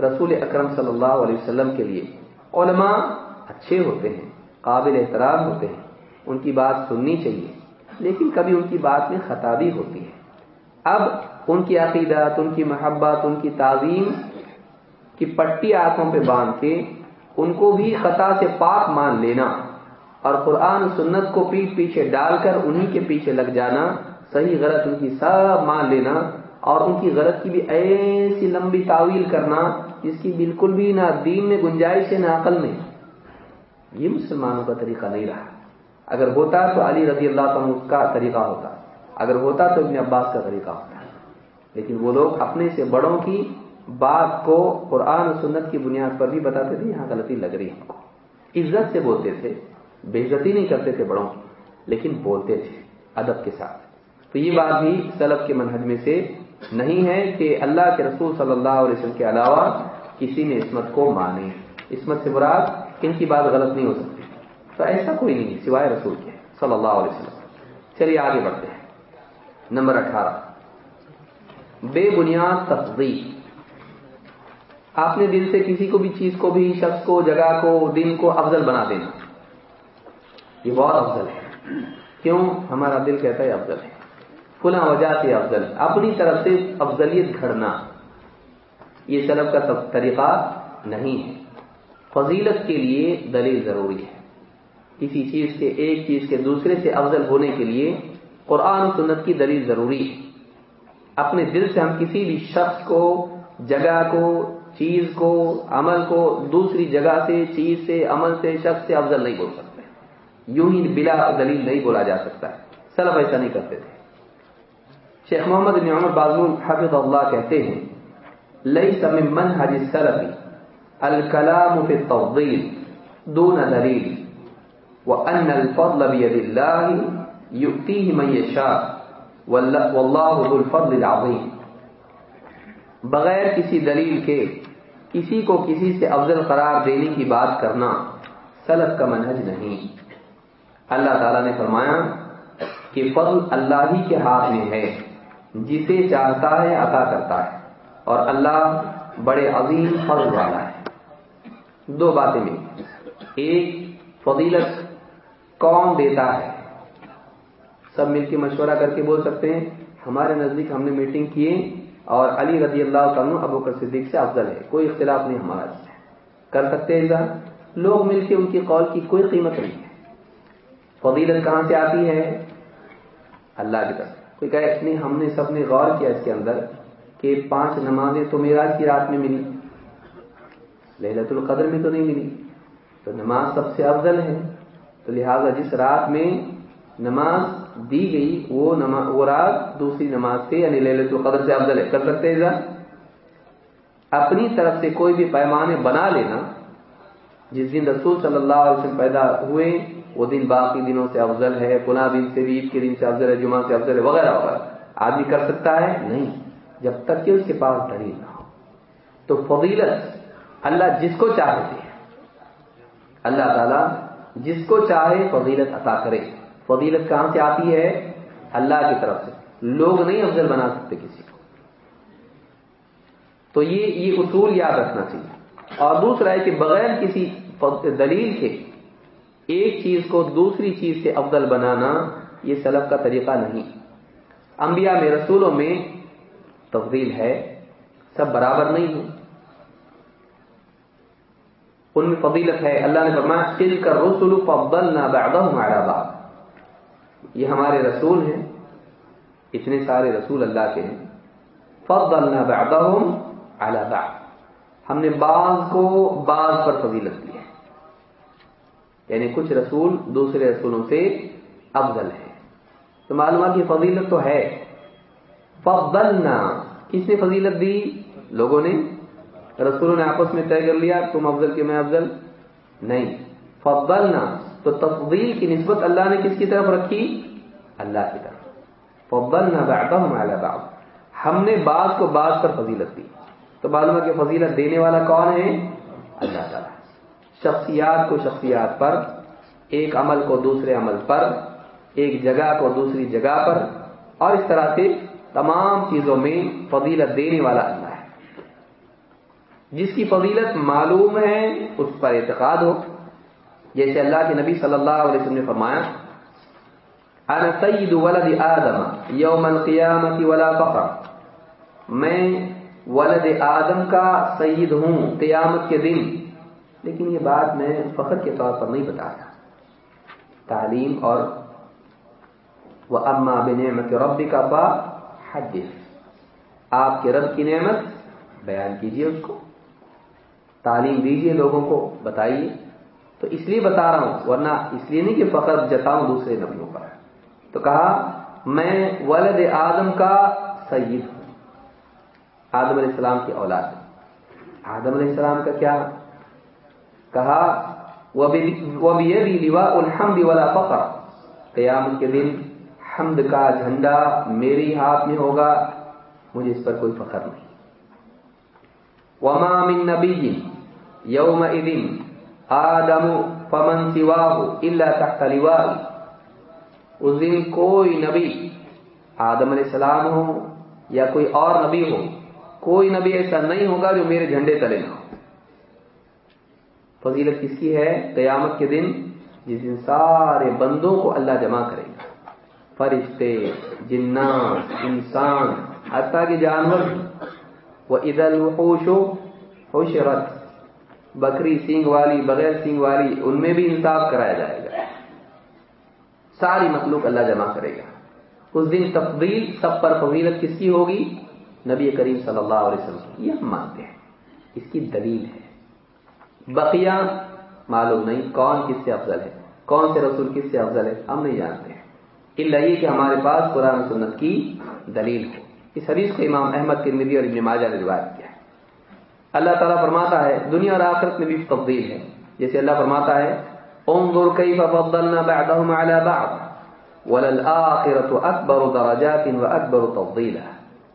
رسول اکرم صلی اللہ علیہ وسلم کے لیے۔ علماء اچھے ہوتے ہیں، قابل احترام ہوتے ہیں، ان کی بات سننی چاہیے، لیکن کبھی ان کی بات میں خطا بھی ہوتی ہے۔ اب ان کی عقیدت، ان کی محبت، ان کی تعظیم کی پٹی آنکھوں پہ باندھ کے ان کو بھی خطا سے پاک مان لینا۔ اور قرآن سنت کو پیٹ پیچھے ڈال کر انہی کے پیچھے لگ جانا، صحیح غلط ان کی سب مان لینا اور ان کی غلط کی بھی ایسی لمبی تعویل کرنا جس کی بالکل بھی نہ دین میں گنجائش ہے، نہ عقل میں۔ یہ مسلمانوں کا طریقہ نہیں رہا۔ اگر ہوتا تو علی رضی اللہ عنہ کا طریقہ ہوتا، اگر ہوتا تو ابن عباس کا طریقہ ہوتا۔ لیکن وہ لوگ اپنے سے بڑوں کی بات کو قرآن و سنت کی بنیاد پر بھی بتاتے تھے، یہاں غلطی لگ رہی ہے۔ عزت سے بولتے تھے۔ بے عزتی نہیں کرتے تھے بڑوں کی، لیکن بولتے تھے، ادب کے ساتھ۔ تو یہ بات بھی سلب کے منہج میں سے نہیں ہے کہ اللہ کے رسول صلی اللہ علیہ وسلم کے علاوہ کسی نے عصمت کو مانے۔ عصمت سے مراد ان کی بات غلط نہیں ہو سکتی۔ تو ایسا کوئی نہیں، سوائے رسول کے، صلی اللہ علیہ وسلم۔ چلیے آگے بڑھتے ہیں۔ نمبر اٹھارہ۔ بے بنیاد تفریح آپ نے دل سے کسی کو بھی چیز کو، بھی شخص کو، جگہ کو، دن کو افضل بنا دینا۔ یہ بہت افضل ہے۔ کیوں؟ ہمارا دل کہتا ہے افضل ہے۔ فلاں وجہ سے افضل اپنی طرف سے افضلیت گھڑنا۔ یہ سلب کا طریقہ نہیں ہے۔ فضیلت کے لیے دلیل ضروری ہے۔ کسی چیز کے ایک چیز کے دوسرے سے افضل ہونے کے لیے قرآن و سنت کی دلیل ضروری ہے۔ اپنے دل سے ہم کسی بھی شخص کو، جگہ کو، چیز کو، عمل کو، دوسری جگہ سے، چیز سے، عمل سے، شخص سے افضل نہیں بول سکتے۔ یوں ہی بلا دلیل نہیں بولا جا سکتا۔ ہے سلف ایسا نہیں کرتے تھے۔ شیخ محمد بن عمر بازول اللہ کہتے ہیں لئی سم من حج سلفی الکلام فی التفضیل دون دلیل، وان الفضل بید اللہ یؤتیہ من یشاء واللہ ذو الفضل العظیم۔ بغیر کسی دلیل کے کسی کو کسی سے افضل قرار دینے کی بات کرنا سلف کا منہج نہیں۔ اللہ تعالیٰ نے فرمایا کہ فضل اللہ ہی کے ہاتھ میں ہے، جسے چاہتا ہے، عطا کرتا ہے۔ اور اللہ بڑے عظیم فضل والا ہے۔ دو باتیں میں ایک، فضیلت کون دیتا ہے؟ سب مل کے مشورہ کر کے بول سکتے ہیں۔ ہمارے نزدیک ہم نے میٹنگ کیے اور علی رضی اللہ عنہ ابو کر صدیق سے افضل ہے۔ کوئی اختلاف نہیں ہمارا۔ کر سکتے ہیں لوگ مل کے ان کی قول کی کوئی قیمت نہیں ہے۔ فضیلت کہاں سے آتی ہے؟ اللہ کی طرف کوئی کہے، نہیں، ہم نے سب نے غور کیا اس کے اندر کہ پانچ نمازیں تو میراج کی رات میں ملی لہلت القدر میں تو نہیں ملی۔ تو نماز سب سے افضل ہے۔ تو لہذا جس رات میں نماز دی گئی، وہ نماز وہ رات دوسری نماز سے یعنی لہلت القدر سے افضل ہے۔ کر سکتے ہیں اپنی طرف سے کوئی بھی پیمانے بنا لینا، جس دن رسول صلی اللہ علیہ وسلم پیدا ہوئے وہ دن باقی دنوں سے افضل ہے پناہ دن سے بھی، عید کے دن سے افضل ہے، جمعہ سے افضل ہے، وغیرہ وغیرہ۔ آدمی کر سکتا ہے؟ نہیں۔ جب تک کہ اس کے پاس دلیل نہ ہو۔ تو فضیلت اللہ جس کو چاہتے ہیں اللہ تعالیٰ جس کو چاہے فضیلت عطا کرے۔ فضیلت کہاں سے آتی ہے؟ اللہ کی طرف سے۔ لوگ نہیں افضل بنا سکتے کسی کو۔ تو یہ یہ اصول یاد رکھنا چاہیے۔ اور دوسرا ہے کہ بغیر کسی دلیل کے ایک چیز کو دوسری چیز سے افضل بنانا یہ سلف کا طریقہ نہیں۔ انبیاء میں، رسولوں میں تفضیل ہے، سب برابر نہیں ہیں۔ ان میں فضیلت ہے، اللہ نے فرمایا تل کر رسول فضل نہ باد یہ ہمارے رسول ہیں، اتنے سارے رسول اللہ کے ہیں۔ فضل نہ بعد ہم نے بعض کو بعض پر فضیلت دی۔ یعنی کچھ رسول دوسرے رسولوں سے افضل ہے تو معلومات کی فضیلت تو ہے۔ فضلنا۔ کس نے فضیلت دی؟ لوگوں نے۔ رسولوں نے آپس میں طے کر لیا، تم افضل کہ میں افضل؟ نہیں۔ فضلنا۔ تو تفضیل کی نسبت اللہ نے کس کی طرف رکھی؟ اللہ کی طرف۔ فضلنا بعضهم على بعض۔ ہم نے بعض کو بعض پر فضیلت دی۔ تو معلوم کہ فضیلت دینے والا کون ہے؟ اللہ تعالیٰ۔ شخصیات کو شخصیات پر، ایک عمل کو دوسرے عمل پر، ایک جگہ کو دوسری جگہ پر، اور اس طرح سے تمام چیزوں میں فضیلت دینے والا اللہ ہے۔ جس کی فضیلت معلوم ہے، اس پر اعتقاد ہو۔ جیسے اللہ کے نبی صلی اللہ علیہ وسلم نے فرمایا، انا سید ولد آدم یوم القیامت ولا فخر. میں ولد آدم کا سید ہوں قیامت کے دن۔ لیکن یہ بات میں فخر کے طور پر نہیں بتایا تعلیم اور وہ اما بنعمت ربی کا با حدث آپ کے رب کی نعمت بیان کیجیے اس کو۔ تعلیم دیجیے لوگوں کو، بتائیے۔ تو اس لیے بتا رہا ہوں، ورنہ اس لیے نہیں کہ فخر جتاؤں دوسرے نبیوں پر۔ تو کہا، میں ولد آدم کا سید ہوں۔ آدم علیہ السلام کی اولاد۔ آدم علیہ السلام کا کیا؟ کہا وہ بھی لوا الحمد والا فخر قیامت کے دن حمد کا جھنڈا میری ہاتھ میں ہوگا، مجھے اس پر کوئی فخر نہیں. وما من نبی یوم ادن آدم فمن سواہ الا تحت اس دن کوئی نبی آدم علیہ السلام ہو یا کوئی اور نبی ہو، کوئی نبی ایسا نہیں ہوگا جو میرے جھنڈے تلے نہ ہو. فضیلت کس کی ہے؟ قیامت کے دن جس دن سارے بندوں کو اللہ جمع کرے گا۔ فرشتے، جنات، انسان، حتیٰ کہ جانور۔ وہ ادل وحوش حشرت۔ بکری سینگ والی، بغیر سینگ والی، ان میں بھی انصاف کرایا جائے گا۔ ساری مخلوق اللہ جمع کرے گا۔ اس دن تفضیل سب پر فضیلت کس کی ہوگی؟ نبی کریم صلی اللہ علیہ وسلم کی۔ یہ ہم مانتے ہیں۔ اس کی دلیل ہے۔ بقیہ معلوم نہیں کون کس سے افضل ہے، کون سے رسول کس سے افضل ہے، ہم نہیں جانتے ہیں۔ یہ کہ ہمارے پاس قرآن سنت کی دلیل ہے اس حدیث کو امام احمد کی اور ابن ماجہ نے روایت کیا ہے۔ اللہ تعالیٰ فرماتا ہے، دنیا اور آخرت میں بھی تفضیل ہے۔ جیسے اللہ فرماتا ہے، انظر كيف فضلنا بعضهم على بعض، وللآخرة اکبر درجات واکبر تفضیلا۔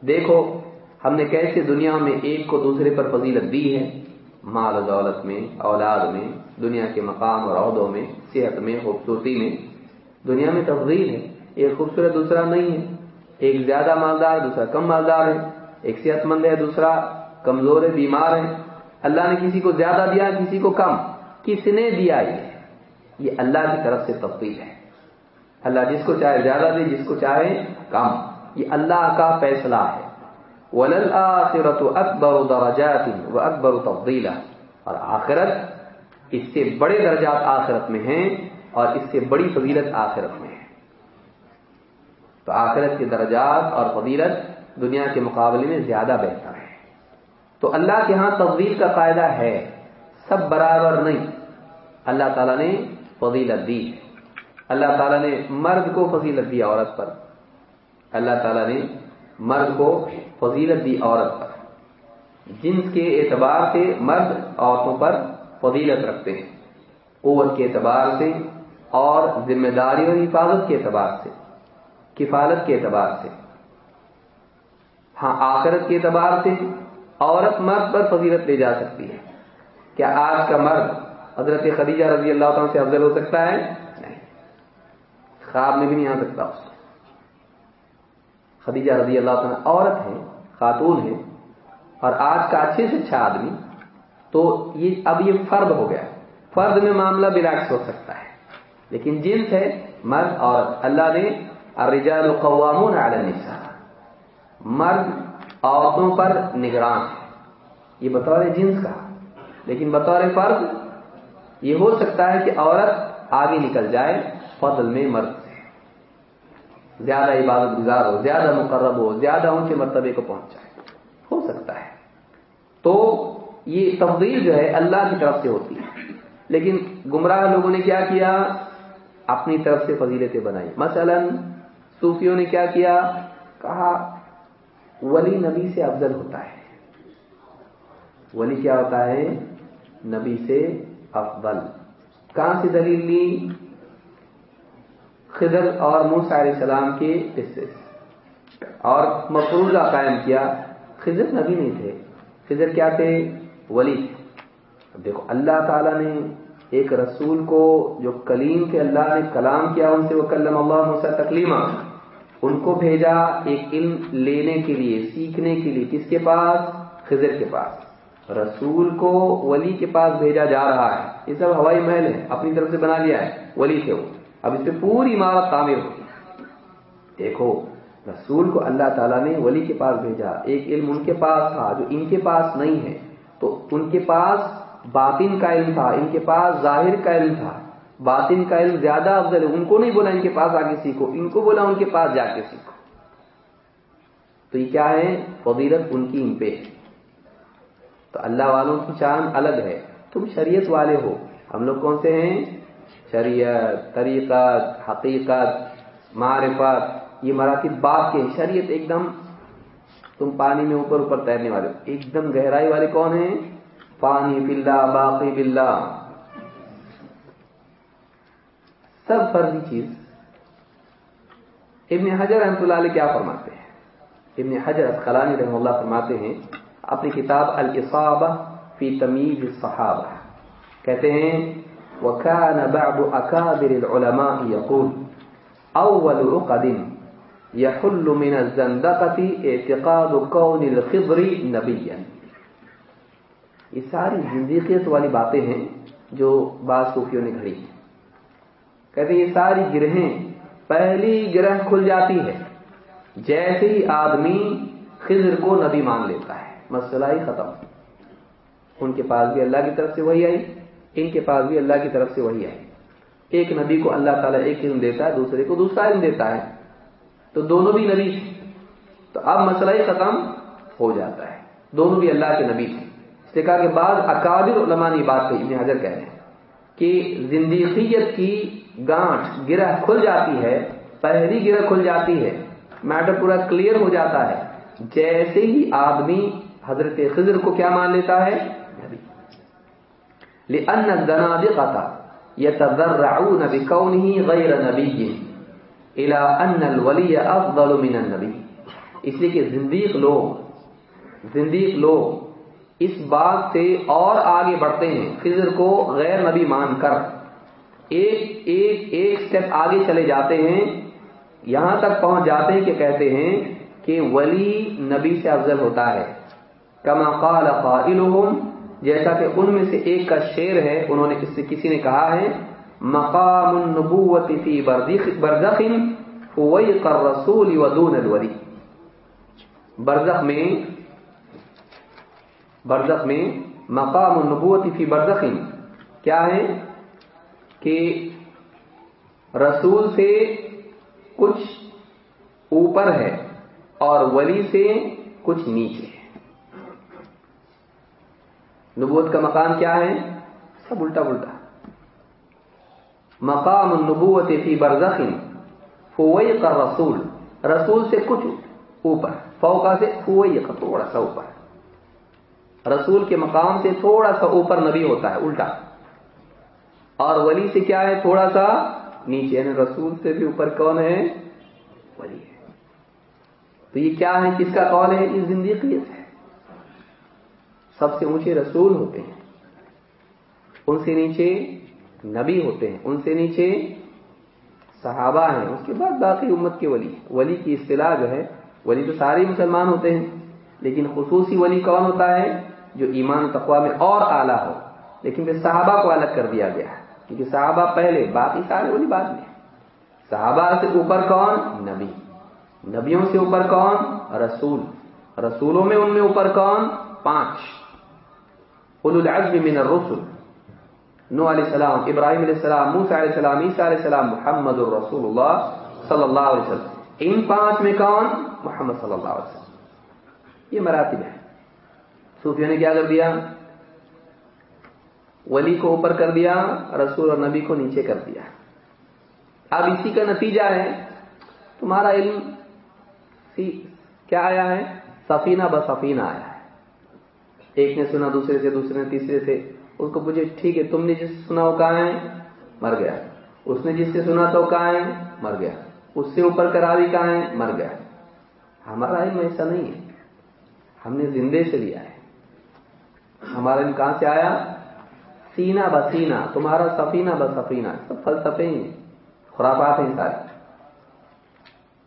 دیکھو، ہم نے کیسے دنیا میں ایک کو دوسرے پر فضیلت دی ہے۔ مال و دولت میں، اولاد میں، دنیا کے مقام اور عہدوں میں، صحت میں، خوبصورتی میں۔ دنیا میں تفضیل ہے، ایک خوبصورت دوسرا نہیں ہے۔ ایک زیادہ مالدار دوسرا کم مالدار ہے۔ ایک صحت مند ہے دوسرا کمزور ہے، بیمار ہے۔ اللہ نے کسی کو زیادہ دیا، کسی کو کم۔ کس نے دیا یہ؟ یہ اللہ کی طرف سے تفصیل ہے۔ اللہ جس کو چاہے زیادہ دے، جس کو چاہے کم۔ یہ اللہ کا فیصلہ ہے۔ ولل آخرت اکبر درجات و اکبر تفضیلا اور آخرت اس سے بڑے درجات آخرت میں ہیں اور اس سے بڑی فضیلت آخرت میں ہے تو آخرت کے درجات اور فضیلت دنیا کے مقابلے میں زیادہ بہتر ہے تو اللہ کے ہاں تفضیل کا فائدہ ہے، سب برابر نہیں۔ اللہ تعالیٰ نے فضیلت دی۔ اللہ تعالیٰ نے مرد کو فضیلت دی عورت پر۔ اللہ تعالیٰ نے مرد کو فضیلت دی عورت پر۔ جنس کے اعتبار سے مرد عورتوں پر فضیلت رکھتے ہیں۔ قوت کے اعتبار سے اور ذمہ داری اور حفاظت کے اعتبار سے۔ کفالت کے اعتبار سے۔ ہاں آخرت کے اعتبار سے عورت مرد پر فضیلت لے جا سکتی ہے۔ کیا آج کا مرد حضرت خدیجہ رضی اللہ تعالیٰ سے افضل ہو سکتا ہے؟ نہیں۔ خواب میں بھی نہیں آ سکتا اس خدیجہ رضی اللہ تعالیٰ عورت ہے خاتون ہے اور آج کا اچھے سے اچھا آدمی، تو یہ اب یہ فرد ہو گیا۔ فرد میں معاملہ بلاکس ہو سکتا ہے۔ لیکن جنس ہے، مرد اور اللہ نے الرجال قوامون علی النساء۔ مرد عورتوں پر نگران ہے یہ بطور جنس کا۔ لیکن بطور فرد یہ ہو سکتا ہے کہ عورت آگے نکل جائے، فضل میں مرد۔ سے زیادہ عبادت گزار ہو، زیادہ مقرب ہو، زیادہ اونچے مرتبے کو پہنچ جائے ہو سکتا ہے۔ تو یہ تفضیل جو ہے اللہ کی طرف سے ہوتی ہے۔ لیکن گمراہ لوگوں نے کیا کیا؟ اپنی طرف سے فضیلتیں بنائی۔ مثلا صوفیوں نے کیا کیا؟ کہا، ولی نبی سے افضل ہوتا ہے۔ ولی کیا ہوتا ہے؟ نبی سے افضل۔ کہاں سے دلیل لی؟ خضر اور موسا علیہ السلام کے قصے۔ اور مفروضہ قائم کیا، خضر نبی نہیں تھے۔ خضر کیا تھے؟ ولی دیکھو، اللہ تعالی نے ایک رسول کو جو کلیم کے اللہ نے کلام کیا، ان سے وہ کلم اللہ موسا تکلیمہ ان کو بھیجا ایک علم لینے کے لیے، سیکھنے کے لیے۔ کس کے پاس؟ خضر کے پاس۔ رسول کو ولی کے پاس بھیجا جا رہا ہے۔ یہ سب ہوائی محل ہے اپنی طرف سے بنا لیا ہے۔ ولی تھے وہ۔ اب اس پہ پوری عمارت تعمیر ہوگی دیکھو، رسول کو اللہ تعالیٰ نے ولی کے پاس بھیجا۔ ایک علم ان کے پاس تھا جو ان کے پاس نہیں ہے۔ تو ان کے پاس باطن کا علم تھا، ان کے پاس ظاہر کا علم تھا۔ باطن کا علم زیادہ افضل ہے۔ ان کو نہیں بولا ان کے پاس آ کے سیکھو، ان کو بولا ان کے پاس جا کے سیکھو۔ تو یہ کیا ہے؟ فضیلت ان کی ان پہ ہے۔ تو اللہ والوں کی چاند الگ ہے۔ تم شریعت والے ہو۔ ہم لوگ کون سے ہیں؟ شریعت، طریقت، حقیقت، معرفت، یہ مراتب بات کے شریعت ایک دم تم پانی میں اوپر اوپر تیرنے والے ایک دم گہرائی والے کون ہیں؟ پانی بلا باقی بلا سب فرضی چیز۔ ابن حجر رحمۃ اللہ علیہ کیا فرماتے ہیں؟ ابن حجر اسقلانی رحم اللہ فرماتے ہیں، اپنی کتاب الصابہ فی تمیز الصحابہ۔ کہتے ہیں وكان بعض أكابر العلماء يقول، أول عقد يحل من الزندقة اعتقاد كون الخضر نبيا. یہ ساری زندگیت والی باتیں ہیں جو بعض صوفیوں نے گھڑی ہیں۔ کہتے ہیں یہ ساری گرہیں پہلی گرہ کھل جاتی ہے، جیسے ہی آدمی خضر کو نبی مان لیتا ہے، مسئلہ ہی ختم۔ ان کے پاس بھی اللہ کی طرف سے وہی آئی۔ ان کے پاس بھی اللہ کی طرف سے وہی آئی ایک نبی کو اللہ تعالیٰ ایک علم دیتا ہے، دوسرے کو دوسرا علم دیتا ہے۔ تو دونوں بھی نبی تھے تو اب مسئلہ ہی ختم ہو جاتا ہے۔ دونوں بھی اللہ کے نبی تھے اس نے کہا کہ بعض اکابر علماء نے بات کہی، ابن حضر کہہ رہے ہیں کہ زندگیت کی گانٹ گرہ کھل جاتی ہے، پہلی گرہ کھل جاتی ہے میٹر پورا کلیئر ہو جاتا ہے۔ جیسے ہی آدمی حضرت خضر کو کیا مان لیتا ہے؟ لأن الزنادقة يتذرعون بكونه غير نبي الى ان الولي افضل من النبي. اس لیے کہ زندیق لوگ زندیق لوگ اس بات سے اور آگے بڑھتے ہیں خضر کو غیر نبی مان کر۔ ایک ایک ایک سٹیپ آگے چلے جاتے ہیں، یہاں تک پہنچ جاتے ہیں کہ کہتے ہیں کہ ولی نبی سے افضل ہوتا ہے۔ کما قال قائلهم جیسا کہ ان میں سے ایک کا شعر ہے، انہوں نے کسی کسی نے کہا ہے، مقام النبوت فی برزخ فویق الرسول ودون الولی. برزخ میں برزخ میں مقام النبوت فی برزخ کیا ہے؟ کہ رسول سے کچھ اوپر ہے اور ولی سے کچھ نیچے. ہے نبوت کا مقام کیا ہے؟ سب الٹا الٹا مقام النبوت فی برزخ، فویق الرسول۔ رسول سے کچھ اوپر فوقا سے فویق، تھوڑا سا اوپر۔ رسول کے مقام سے تھوڑا سا اوپر نبی ہوتا ہے، الٹا۔ اور ولی سے کیا ہے؟ تھوڑا سا نیچے۔ یعنی رسول سے بھی اوپر کون ہے؟ ولی ہے۔ تو یہ کیا ہے؟ کس کا قول ہے؟ یہ زندگی ہے سب سے اونچے رسول ہوتے ہیں۔ ان سے نیچے نبی ہوتے ہیں۔ ان سے نیچے صحابہ ہیں۔ اس کے بعد باقی امت کے ولی ولی کی اصطلاح جو ہے، ولی تو سارے مسلمان ہوتے ہیں، لیکن خصوصی ولی کون ہوتا ہے؟ جو ایمان تقوا میں اور اعلیٰ ہو۔ لیکن پھر صحابہ کو الگ کر دیا گیا کیونکہ صحابہ پہلے، باقی سارے ولی بعد میں۔ صحابہ سے اوپر کون؟ نبی۔ نبیوں سے اوپر کون؟ رسول۔ رسولوں میں ان میں اوپر کون؟ پانچ۔ العزم من الرسل. نو علیہ السلام، ابراہیم علیہ السلام، موسیٰ علیہ السلام، عیسیٰ علیہ السلام، محمد الرسول اللہ صلی اللہ علیہ وسلم. ان پانچ میں کون؟ محمد صلی اللہ علیہ وسلم. یہ مراتب ہے صوفیوں نے کیا کر دیا؟ ولی کو اوپر کر دیا، رسول اور نبی کو نیچے کر دیا. اب اسی کا نتیجہ ہے، تمہارا علم کیا آیا ہے؟ سفینہ بسفینہ آیا ہے. ایک نے سنا، دوسرے سے، دوسرے نے تیسرے سے۔ اس کو پوچھے، ٹھیک ہے، تم نے جس سے سنا وہ کہاں ہے؟ مر گیا۔ اس نے جس سے سنا تو کہاں ہے؟ مر گیا۔ اس سے اوپر کراری کہاں ہے؟ مر گیا۔ ہمارا علم ایسا نہیں ہے۔ ہم نے زندے سے لیا ہے۔ ہمارا علم کہاں سے آیا؟ سینا بسینا تمہارا سفینہ بسفینہ سب فلسفے ہیں۔ خرافات ہیں سارے۔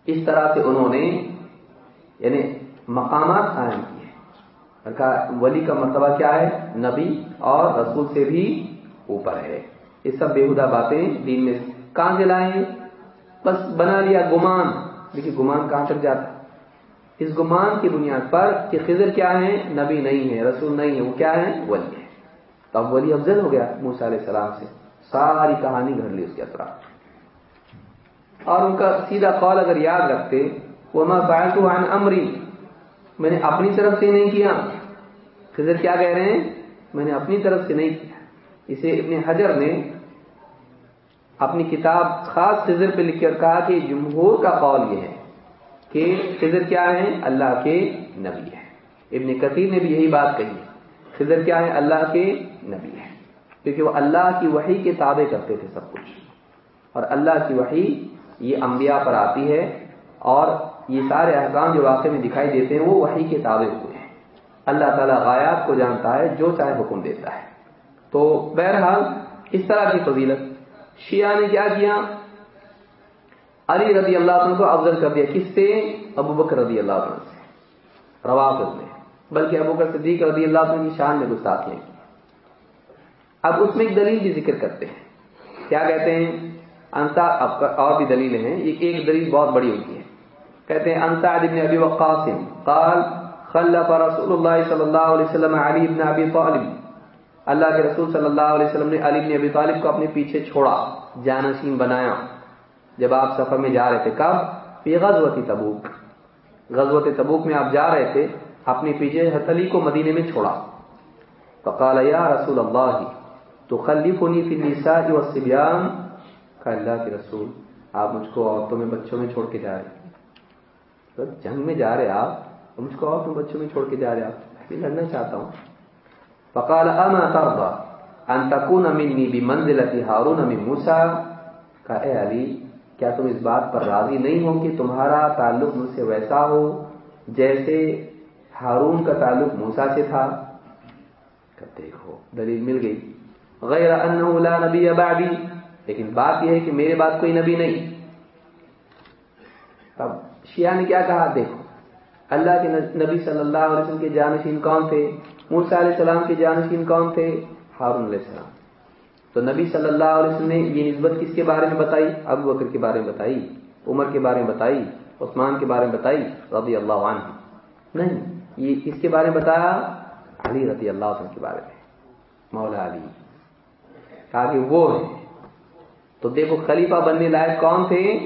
اس طرح سے انہوں نے یعنی مقامات قائم کیے ولی کا مرتبہ کیا ہے؟ نبی اور رسول سے بھی اوپر ہے۔ یہ سب بےحدہ باتیں دین میں کہاں جلائیں بس بنا لیا گمان۔ لیکن گمان کہاں تک جاتا اس گمان کی بنیاد پر کہ خضر کیا ہے؟ نبی نہیں ہے، رسول نہیں ہے، وہ کیا ہے؟ ولی ہے۔ تو اب ولی افضل ہو گیا موسیٰ علیہ السلام سے۔ ساری کہانی گھڑ لی اس کے اطراف۔ اور ان کا سیدھا قول اگر یاد رکھتے وہ میں عن امری میں نے اپنی طرف سے نہیں کیا۔ خضر کیا کہہ رہے ہیں؟ میں نے اپنی طرف سے نہیں کیا۔ اسے ابن حجر نے اپنی کتاب خاص خضر پہ لکھ کر کہا کہ جمہور کا قول یہ ہے کہ خضر کیا ہے اللہ کے نبی ہے ابن کثیر نے بھی یہی بات کہی خضر کیا ہے اللہ کے نبی ہے کیونکہ وہ اللہ کی وحی کے تابع کرتے تھے سب کچھ۔ اور اللہ کی وحی یہ انبیاء پر آتی ہے اور یہ سارے احکام جو واقع میں دکھائی دیتے ہیں وہ وہی کے تابع ہوئے ہیں۔ اللہ تعالیٰ غایات کو جانتا ہے، جو چاہے حکم دیتا ہے۔ تو بہرحال، اس طرح کی فضیلت۔ شیعہ نے کیا کیا؟ علی رضی اللہ عنہ کو افضل کر دیا۔ کس سے؟ ابو بکر رضی اللہ عنہ سے۔ روافظ نے بلکہ ابو بکر صدیق رضی اللہ عنہ کی شان میں گستاخیاں کی اب اس میں ایک دلیل بھی ذکر کرتے ہیں۔ کیا کہتے ہیں؟ انتا اور بھی دلیلیں ہیں۔ یہ ایک دلیل بہت بڑی ہوتی ہے۔ کہتے ہیں انتا ابن ابی وقاص قال خلف رسول اللہ صلی اللہ علیہ وسلم علی ابن ابی طالب۔ اللہ کے رسول صلی اللہ علیہ وسلم نے علی ابن ابی طالب کو اپنے پیچھے چھوڑا، جانشین بنایا۔ جب آپ سفر میں جا رہے تھے، کب؟ فی غزوت تبوک۔ غزوت تبوک میں آپ جا رہے تھے، اپنے پیچھے علی کو مدینے میں چھوڑا۔ فقال، یا رسول اللہ تو خلیفنی فی النساء والصبیان۔ کہ اللہ کے رسول، آپ مجھ کو عورتوں میں، بچوں میں چھوڑ کے جا رہے ہیں۔ جنگ میں جا رہے آپ مجھ کو عورتوں بچوں میں چھوڑ کے جا رہے آپ میں لڑنا چاہتا ہوں۔ فقال، اما ترضى ان تكون مني بمنزله هارون من موسى؟ کہ اے علی، کیا تم اس بات پر راضی نہیں ہو کہ تمہارا تعلق مجھ سے ویسا ہو جیسے ہارون کا تعلق موسا سے تھا؟ دیکھو، دلیل مل گئی۔ غیر انه لا نبی بعدی۔ لیکن بات یہ ہے کہ میرے بعد کوئی نبی نہیں۔ اب شیعہ نے کیا کہا؟ دیکھو اللہ کے نبی صلی اللہ علیہ وسلم کے جانشین کون تھے؟ موسا علیہ السلام کے جانشین کون تھے؟ ہارون علیہ السلام۔ تو نبی صلی اللہ علیہ وسلم نے یہ نسبت کس کے بارے میں بتائی؟ ابو بکر کے بارے میں بتائی، عمر کے بارے میں بتائی، عثمان کے بارے میں بتائی رضی اللہ عنہ۔ نہیں، یہ کس کے بارے میں بتایا؟ علی رضی اللہ عنہ کے بارے میں۔ مولا علی۔ کہا کہ وہ ہے تو دیکھو خلیفہ بننے لائق کون تھے؟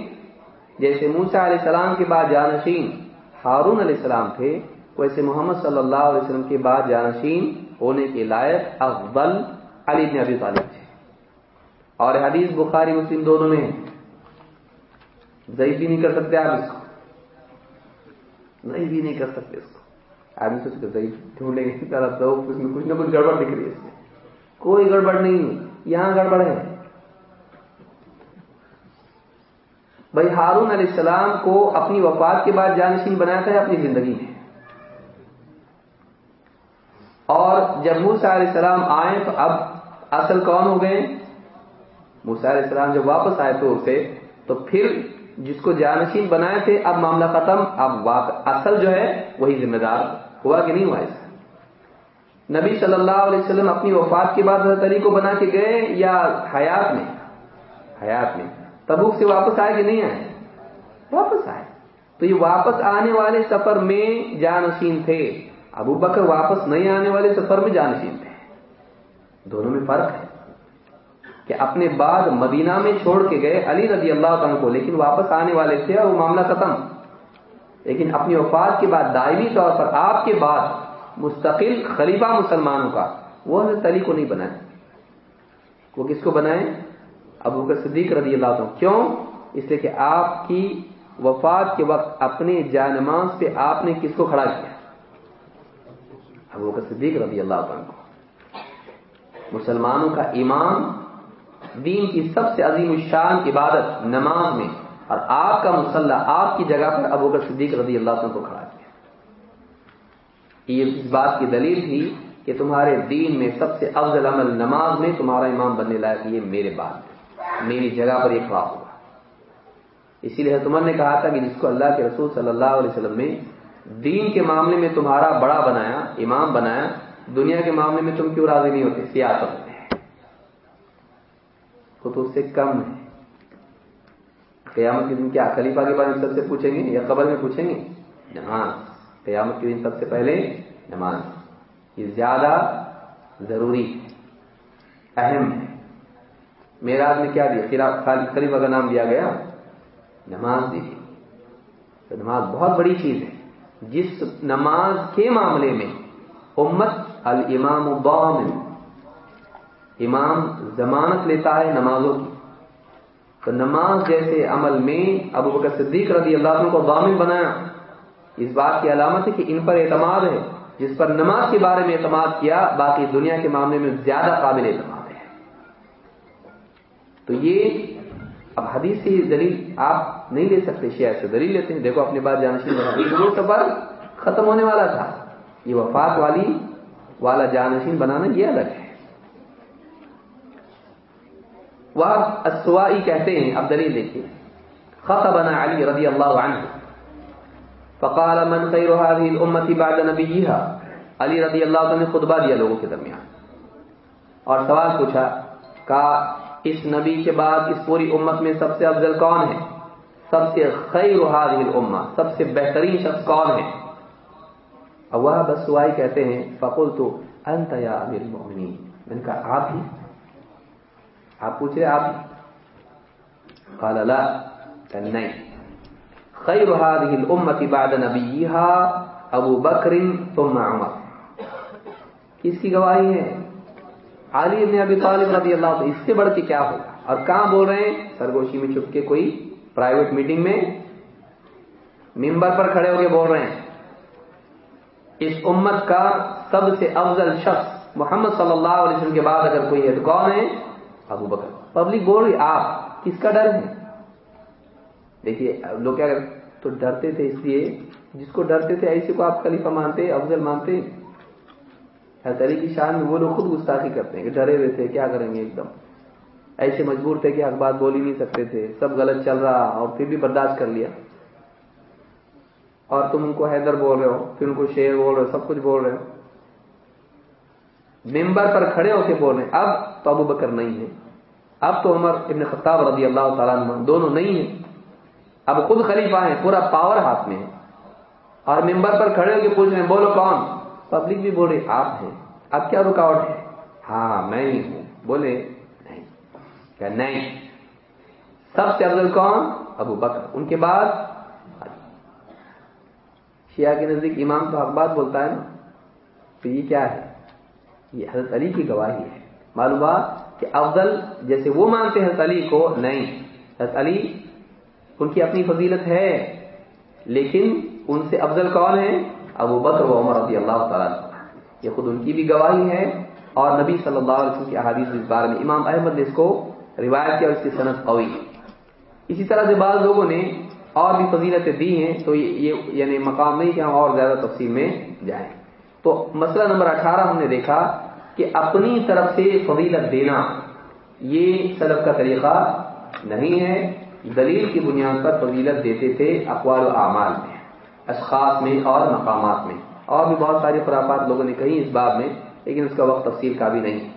جیسے موسا علیہ السلام کے بعد جانشین۔ ہارون علیہ السلام تھے ویسے محمد صلی اللہ علیہ وسلم کے بعد جانشین ہونے کے لائق افضل علی بن ابی طالب تھے۔ اور حدیث بخاری مسلم دونوں میں ضعیف بھی نہیں کر سکتے آپ اس کو۔ ضعیف بھی نہیں کر سکتے اس کو۔ آدمی سوچ کر ضعیف ڈھونڈیں گے۔ طرف اس میں کچھ نہ کچھ گڑبڑ دکھ رہی ہے اس میں۔ کوئی گڑبڑ نہیں۔ یہاں گڑبڑ ہے۔ بھائی ہارون علیہ السلام کو اپنی وفات کے بعد جانشین بنایا تھا اپنی زندگی میں؟ اور جب موسا علیہ السلام آئے تو اب اصل کون ہو گئے؟ موسا علیہ السلام جب واپس آئے تو اسے، تو پھر جس کو جانشین بنائے تھے، اب معاملہ ختم، اب اصل جو ہے، وہی ذمہ دار ہوا کہ نہیں ہوا ایسا نبی صلی اللہ علیہ وسلم اپنی وفات کے بعد حضرت علی کو بنا کے گئے یا حیات میں؟ حیات میں۔ تبوک سے واپس آئے کہ نہیں آئے؟ واپس آئے۔ تو یہ واپس آنے والے سفر میں جانشین تھے۔ ابو بکر واپس نہیں آنے والے سفر میں جانشین تھے۔ دونوں میں فرق ہے کہ اپنے بعد مدینہ میں چھوڑ کے گئے علی رضی اللہ عنہ کو، لیکن واپس آنے والے تھے اور وہ معاملہ ختم۔ لیکن اپنی وفات کے بعد دائمی طور پر آپ کے بعد مستقل خلیفہ مسلمانوں کا وہ حضرت علی کو نہیں بنائے۔ وہ کس کو بنائے؟ ابو بکر صدیق رضی اللہ عنہ۔ کیوں؟ اس لیے کہ آپ کی وفات کے وقت اپنے جانماز پہ آپ نے کس کو کھڑا کیا؟ ابو بکر صدیق رضی اللہ عنہ۔ کو مسلمانوں کا امام دین کی سب سے عظیم الشان عبادت نماز میں، اور آپ کا مسلح آپ کی جگہ پر ابو بکر صدیق رضی اللہ عنہ کو کھڑا کیا۔ یہ اس بات کی دلیل تھی کہ تمہارے دین میں سب سے افضل عمل نماز میں تمہارا امام بننے لائق یہ میرے بعد میری جگہ پر یہ کھڑا ہوگا اسی لیے تمہر نے کہا تھا کہ جس کو اللہ کے رسول صلی اللہ علیہ وسلم نے دین کے معاملے میں تمہارا بڑا بنایا، امام بنایا، دنیا کے معاملے میں تم کیوں راضی نہیں ہوتے؟ سیاست میں۔ تو اس سے کم ہے۔ قیامت کے دن کیا خلیفہ کے بارے میں سب سے پوچھیں گے یا قبر میں پوچھیں گے؟ نماز۔ قیامت کے دن سب سے پہلے نماز۔ یہ زیادہ ضروری، اہم ہے میراج میں کیا دیا؟ خلیفہ کا نام دیا گیا؟ نماز دی۔ تو نماز بہت بڑی چیز ہے۔ جس نماز کے معاملے میں امت الامام الضامن، امام ضمانت لیتا ہے نمازوں کی۔ تو نماز جیسے عمل میں ابو بکر صدیق رضی اللہ عنہ کو ضامن بنایا۔ اس بات کی علامت ہے کہ ان پر اعتماد ہے۔ جس پر نماز کے بارے میں اعتماد کیا، باقی دنیا کے معاملے میں زیادہ قابل اعتماد۔ تو یہ اب حدیث سے دلیل آپ نہیں لے سکتے، شیعہ سے دلیل لیتے ہیں۔ دیکھو اپنے بات جانشین وہ سفر ختم ہونے والا تھا۔ یہ وفات والی، والا جانشین بنانا یہ الگ ہے۔ وہ اسوائی کہتے ہیں، اب دلیل دیکھیے۔ خطبنا علی رضی اللہ عنہ۔ فقال، من خیر هذه الامه بعد نبيها علی رضی اللہ عنہ نے خطبہ دیا لوگوں کے درمیان۔ اور سوال پوچھا کہا اس نبی کے بعد اس پوری امت میں سب سے افضل کون ہے؟ سب سے خیر هذه الامه سب سے بہترین شخص کون ہے؟ وہ بس سوائی کہتے ہیں، فقلت انت یا امیر المؤمنین میں نے کہا، آپ ہی؟ آپ پوچھ رہے آپ ہی؟ قال، لا نہیں۔ خیر هذه الامه بعد نبيها ابو بکر ثم عمر۔ کس کی گواہی ہے؟ علی ابن ابی طالب رضی اللہ عنہ، اس سے بڑھ کے کیا ہوگا؟ اور کہاں بول رہے ہیں؟ سرگوشی میں چھپ کے کوئی پرائیویٹ میٹنگ میں ممبر پر کھڑے ہو کے بول رہے ہیں۔ اس امت کا سب سے افضل شخص محمد صلی اللہ علیہ وسلم کے بعد اگر کوئی ہے تو کون ہے؟ ابو بکر۔ پبلک بول رہی آپ، کس کا ڈر ہے؟ دیکھیے، لوگ کیا تو ڈرتے تھے اس لیے، جس کو ڈرتے تھے، ایسے کو آپ خلیفہ مانتے، افضل مانتے۔ علی کی شان میں وہ لوگ خود گستاخی کرتے ہیں کہ ڈرے ہوئے تھے، کیا کریں گے ایک دم؟ ایسے مجبور تھے کہ حق بات بول ہی نہیں سکتے تھے، سب غلط چل رہا اور پھر بھی برداشت کر لیا۔ اور تم ان کو حیدر بول رہے ہو، پھر ان کو شیر بول رہے ہو، سب کچھ بول رہے ہو۔ ممبر پر کھڑے ہو کے بول رہے ہیں، اب تو ابو بکر نہیں ہے۔ اب تو عمر ابن خطاب رضی اللہ تعالیٰ عنہ دونوں نہیں ہیں۔ اب خود خلیفہ ہیں، پورا پاور ہاتھ میں ہے اور ممبر پر کھڑے ہو کے پوچھ رہے ہیں، بولو کون؟ پبلک بھی بول آپ ہیں، اب کیا رکاوٹ ہے؟ ہاں میں ہی ہوں۔ بولے، نہیں۔ کہ نہیں۔ سب سے افضل کون؟ ابو بکر۔ ان کے بعد شیعہ کے نزدیک امام تو حق بات بولتا ہے نا۔ تو یہ کیا ہے؟ یہ حضرت علی کی گواہی ہے۔ معلومات کہ افضل جیسے وہ مانتے ہیں حضرت علی کو نہیں۔ حضرت علی ان کی اپنی فضیلت ہے، لیکن ان سے افضل کون ہے ابو بکر و عمر رضی اللہ تعالیٰ یہ خود ان کی بھی گواہی ہے اور نبی صلی اللہ علیہ وسلم کی احادیث اس بارے میں امام احمد نے اس کو روایت کیا اور اس کی صنعت قوی۔ اسی طرح سے بعض لوگوں نے اور بھی فضیلتیں دی ہیں، تو یہ یعنی مقام نہیں کہ ہم اور زیادہ تفصیل میں جائیں۔ تو مسئلہ نمبر اٹھارہ ہم نے دیکھا کہ اپنی طرف سے فضیلت دینا یہ سلب کا طریقہ نہیں ہے۔ دلیل کی بنیاد پر فضیلت دیتے تھے اقوال و اعمال۔ میں اشخاص میں اور مقامات میں۔ اور بھی بہت ساری خرافات لوگوں نے کہی اس باب میں، لیکن اس کا وقت تفصیل کا بھی نہیں۔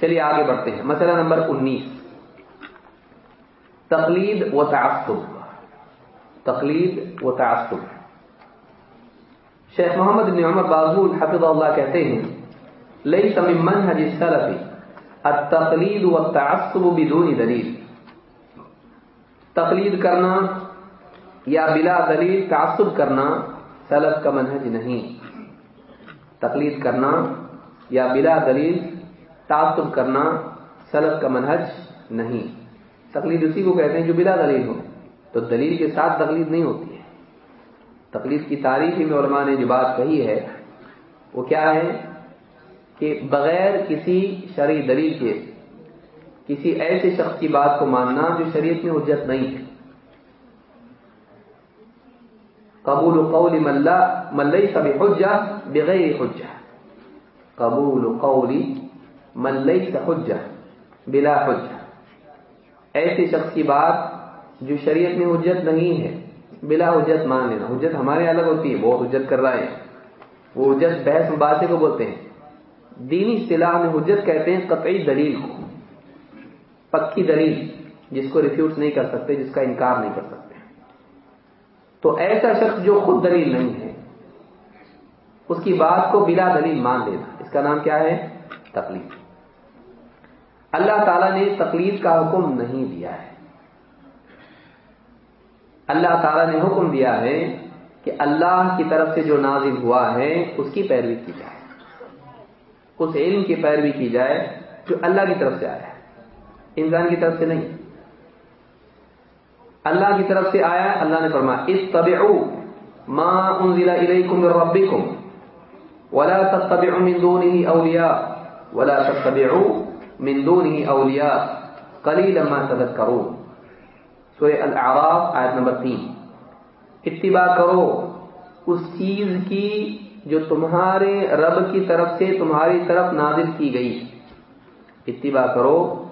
چلیے آگے بڑھتے ہیں۔ مسئلہ نمبر انیس۔ تقلید و تعصب۔ تقلید و تعصب۔ شیخ محمد بن عمر بازول حفظ اللہ کہتے ہیں لئی سم منہج السلف التقلید والتعصب بدون دلیل۔ تقلید کرنا یا بلا دلیل تعصب کرنا سلف کا منہج نہیں۔ تقلید کرنا یا بلا دلیل تعصب کرنا سلف کا منہج نہیں۔ تقلید اسی کو کہتے ہیں جو بلا دلیل ہو۔ تو دلیل کے ساتھ تقلید نہیں ہوتی ہے۔ تقلید کی تاریخی میں علماء نے جو بات کہی ہے، وہ کیا ہے؟ کہ بغیر کسی شرعی دلیل کے، کسی ایسے شخص کی بات کو ماننا جو شریعت میں حجت نہیں ہے۔ قبول قول من لا من ليس بحجة بغير حجة. قبول قول من ليس حجة بلا حجة. ایسے شخص کی بات جو شریعت میں حجت نہیں ہے، بلا حجت مان لینا۔ حجت ہمارے الگ ہوتی ہے، بہت حجت کر رہا ہے وہ حجت بحث مباحثے کو بولتے ہیں۔ دینی اصطلاح میں حجت کہتے ہیں قطعی دلیل کو۔ پکی دلیل، جس کو ریفیوز نہیں کر سکتے، جس کا انکار نہیں کر سکتے۔ تو ایسا شخص جو خود دلیل نہیں ہے، اس کی بات کو بلا دلیل مان لینا۔ اس کا نام کیا ہے؟ تقلید۔ اللہ تعالیٰ نے تقلید کا حکم نہیں دیا ہے۔ اللہ تعالیٰ نے حکم دیا ہے کہ اللہ کی طرف سے جو نازل ہوا ہے، اس کی پیروی کی جائے۔ اس علم کی پیروی کی جائے جو اللہ کی طرف سے آیا ہے۔ انسان کی طرف سے نہیں۔ اللہ کی طرف سے آیا اللہ نے فرمایا، اتبعوا ما انزل الیکم من ربکم ولا تتبعوا من دونه اولیاء ولا تتبعوا من دونه اولیاء قلیلا ما تذکرون. سورہ الاعراف آیت نمبر تین۔ اتباع کرو اس چیز کی جو تمہارے رب کی طرف سے تمہاری طرف نازل کی گئی۔ اتباع کرو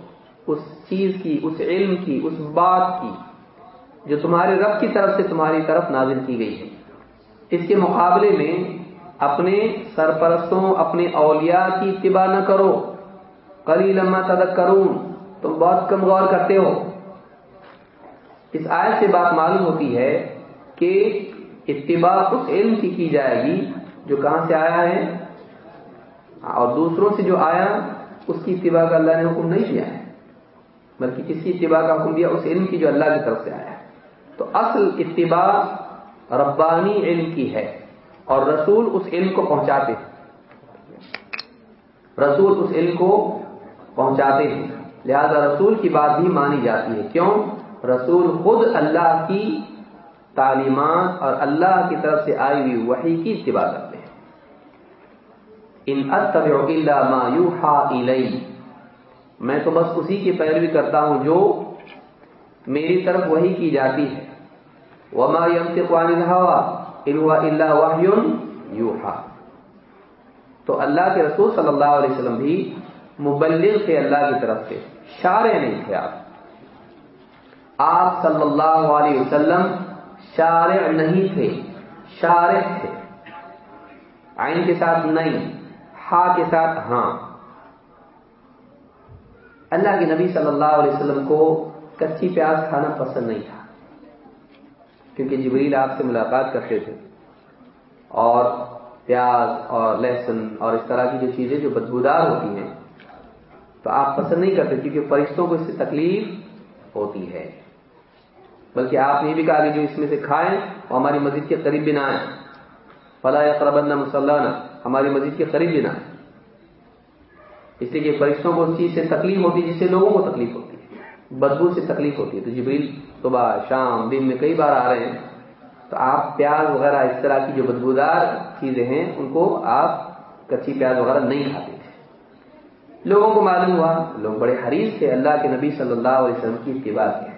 اس چیز کی، اس علم کی، اس بات کی۔ جو تمہارے رب کی طرف سے تمہاری طرف نازل کی گئی ہے۔ اس کے مقابلے میں اپنے سرپرستوں، اپنے اولیاء کی اتباع نہ کرو۔ کلی لما تدک تم بہت کم غور کرتے ہو۔ اس آیت سے بات معلوم ہوتی ہے کہ اتباع اس علم کی کی جائے گی جو کہاں سے آیا ہے۔ اور دوسروں سے جو آیا، اس کی اتباع کا اللہ نے حکم نہیں دیا ہے، بلکہ کس کی اتباع کا حکم دیا؟ اس علم کی جو اللہ کی طرف سے آیا ہے۔ تو اصل اتباع ربانی علم کی ہے اور رسول اس علم کو پہنچاتے ہیں۔ رسول اس علم کو پہنچاتے ہیں۔ لہذا رسول کی بات بھی مانی جاتی ہے۔ کیوں؟ رسول خود اللہ کی تعلیمات اور اللہ کی طرف سے آئی ہوئی وحی کی اتباع کرتے ہیں۔ ان اتبع الا ما یوحا الی میں تو بس اسی کی پیروی کرتا ہوں جو میری طرف وہی کی جاتی ہے۔ وما ينطق عن الهوى ان هو الا وحي يوحى تو اللہ کے رسول صلی اللہ علیہ وسلم بھی مبلغ تھے اللہ کی طرف سے، شارع نہیں تھے آپ۔ آپ صلی اللہ علیہ وسلم شارع نہیں تھے، شارع تھے۔ آئین کے ساتھ نہیں، ہا کے ساتھ ہاں۔ اللہ کے نبی صلی اللہ علیہ وسلم کو کچی پیاز کھانا پسند نہیں تھا۔ کیونکہ جبریل آپ سے ملاقات کرتے تھے۔ اور پیاز اور لہسن اور اس طرح کی جو چیزیں جو بدبودار ہوتی ہیں، تو آپ پسند نہیں کرتے کیونکہ فرشتوں کو اس سے تکلیف ہوتی ہے۔ بلکہ آپ نے بھی کہا کہ جو اس میں سے کھائیں وہ ہماری مسجد کے قریب بھی نہ آئیں۔ فلاح اقربند مسلح ہماری مسجد کے قریب بھی نہ آئیں۔ اس لیے کہ فرشتوں کو اس چیز سے تکلیف ہوتی ہے جس سے لوگوں کو تکلیف ہوتی بدبو سے تکلیف ہوتی ہے۔ تو جبریل صبح، شام، دن میں کئی بار آ رہے ہیں۔ تو آپ پیاز وغیرہ اس طرح کی جو بدبودار چیزیں ہیں، ان کو آپ کچی پیاز وغیرہ نہیں کھاتے تھے۔ لوگوں کو معلوم ہوا، لوگ بڑے حریص تھے۔ اللہ کے نبی صلی اللہ علیہ وسلم کی اتباع کے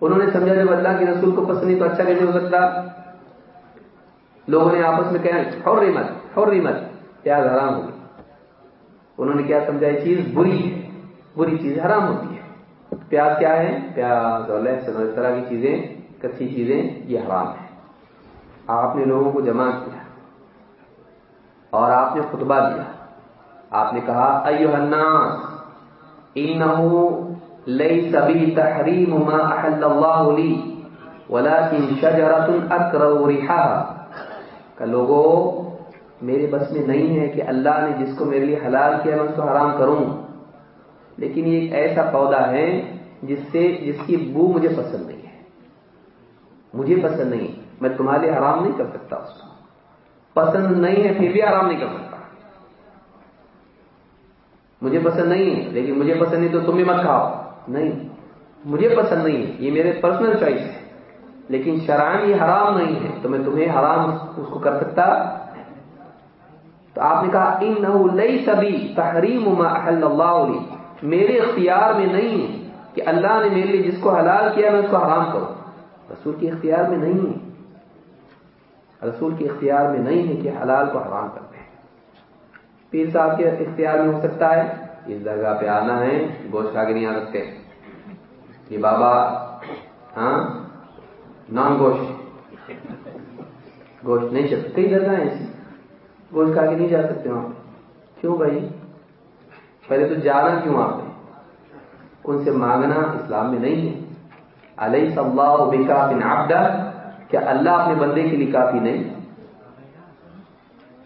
انہوں نے سمجھا جب اللہ کے رسول کو پسند نہیں تو اچھا کیسے ہو سکتا؟ لوگوں نے آپس میں کہا فوری مت فوری مت پیاز حرام ہوگی۔ انہوں نے کیا سمجھا؟ یہ چیز بری ہے۔ بری چیز حرام ہوتی ہے۔ پیاز کیا ہے پیاز اور لہسن اور اس طرح کی چیزیں کچی چیزیں، یہ حرام ہے آپ نے لوگوں کو جمع کیا اور آپ نے خطبہ دیا۔ آپ نے کہا ایوہ الناس، انہو لیس بی تحریم ما احل اللہ لی، ولیکن شجرت اکرو ریحاها کہ لوگوں میرے بس میں نہیں ہے کہ اللہ نے جس کو میرے لیے حلال کیا، میں اس کو حرام کروں۔ لیکن یہ ایک ایسا پودا ہے جس سے جس کی بو مجھے پسند نہیں ہے۔ مجھے پسند نہیں میں تمہارے لیے نہیں کر سکتا اس کو۔ پسند نہیں ہے پھر بھی آرام نہیں کر سکتا۔ مجھے پسند نہیں ہے، لیکن مجھے پسند نہیں تو تم بھی مت کھاؤ۔ نہیں، مجھے پسند نہیں ہے۔ یہ میرے پرسنل چوائس ہے۔ لیکن شرائن یہ حرام نہیں ہے۔ تو میں تمہیں حرام اس کو کر سکتا تو آپ نے کہا ان لئی سبھی تحریم اللہ علی میرے اختیار میں نہیں ہے کہ اللہ نے میرے لیے جس کو حلال کیا میں اس کو حرام کروں۔ رسول کے اختیار میں نہیں ہے۔ رسول کے اختیار میں نہیں ہے کہ حلال کو حرام کرتے ہیں پیر صاحب کے اختیار میں ہو سکتا ہے۔ اس جگہ پہ آنا ہے، گوشت کھا کے نہیں آ سکتے۔ یہ بابا ہاں نان گوشت۔ گوشت نہیں چلتے کئی جگہ ہیں۔ ایسی گوشت کھا کے نہیں جا سکتے وہاں۔ کیوں بھائی؟ پہلے تو جانا کیوں آپ نے؟ ان سے مانگنا اسلام میں نہیں ہے۔ علیہ صلاح بکا بن آبڈا کیا اللہ اپنے بندے کے لیے کافی نہیں؟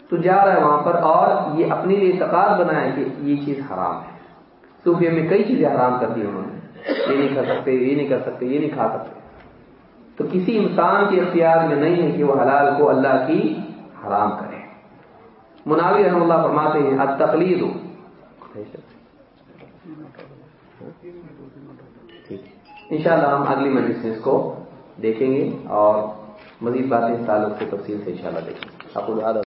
تو جا رہا ہے وہاں پر اور یہ اپنے لیے اعتقاد بنایا کہ یہ چیز حرام ہے۔ صوفیہ میں کئی چیزیں حرام کر دی انہوں نے۔ یہ نہیں کر سکتے، یہ نہیں کر سکتے، یہ نہیں کھا سکتے۔ تو کسی انسان کے اختیار میں نہیں ہے کہ وہ حلال کو اللہ کی حرام کرے۔ مناوی رحم اللہ فرماتے ہیں اب تقلید ہو ان شاء اللہ ہم اگلی مجلس میں اس کو دیکھیں گے اور مزید باتیں تعلق سے تفصیل سے ان شاء اللہ دیکھیں گے۔ آپ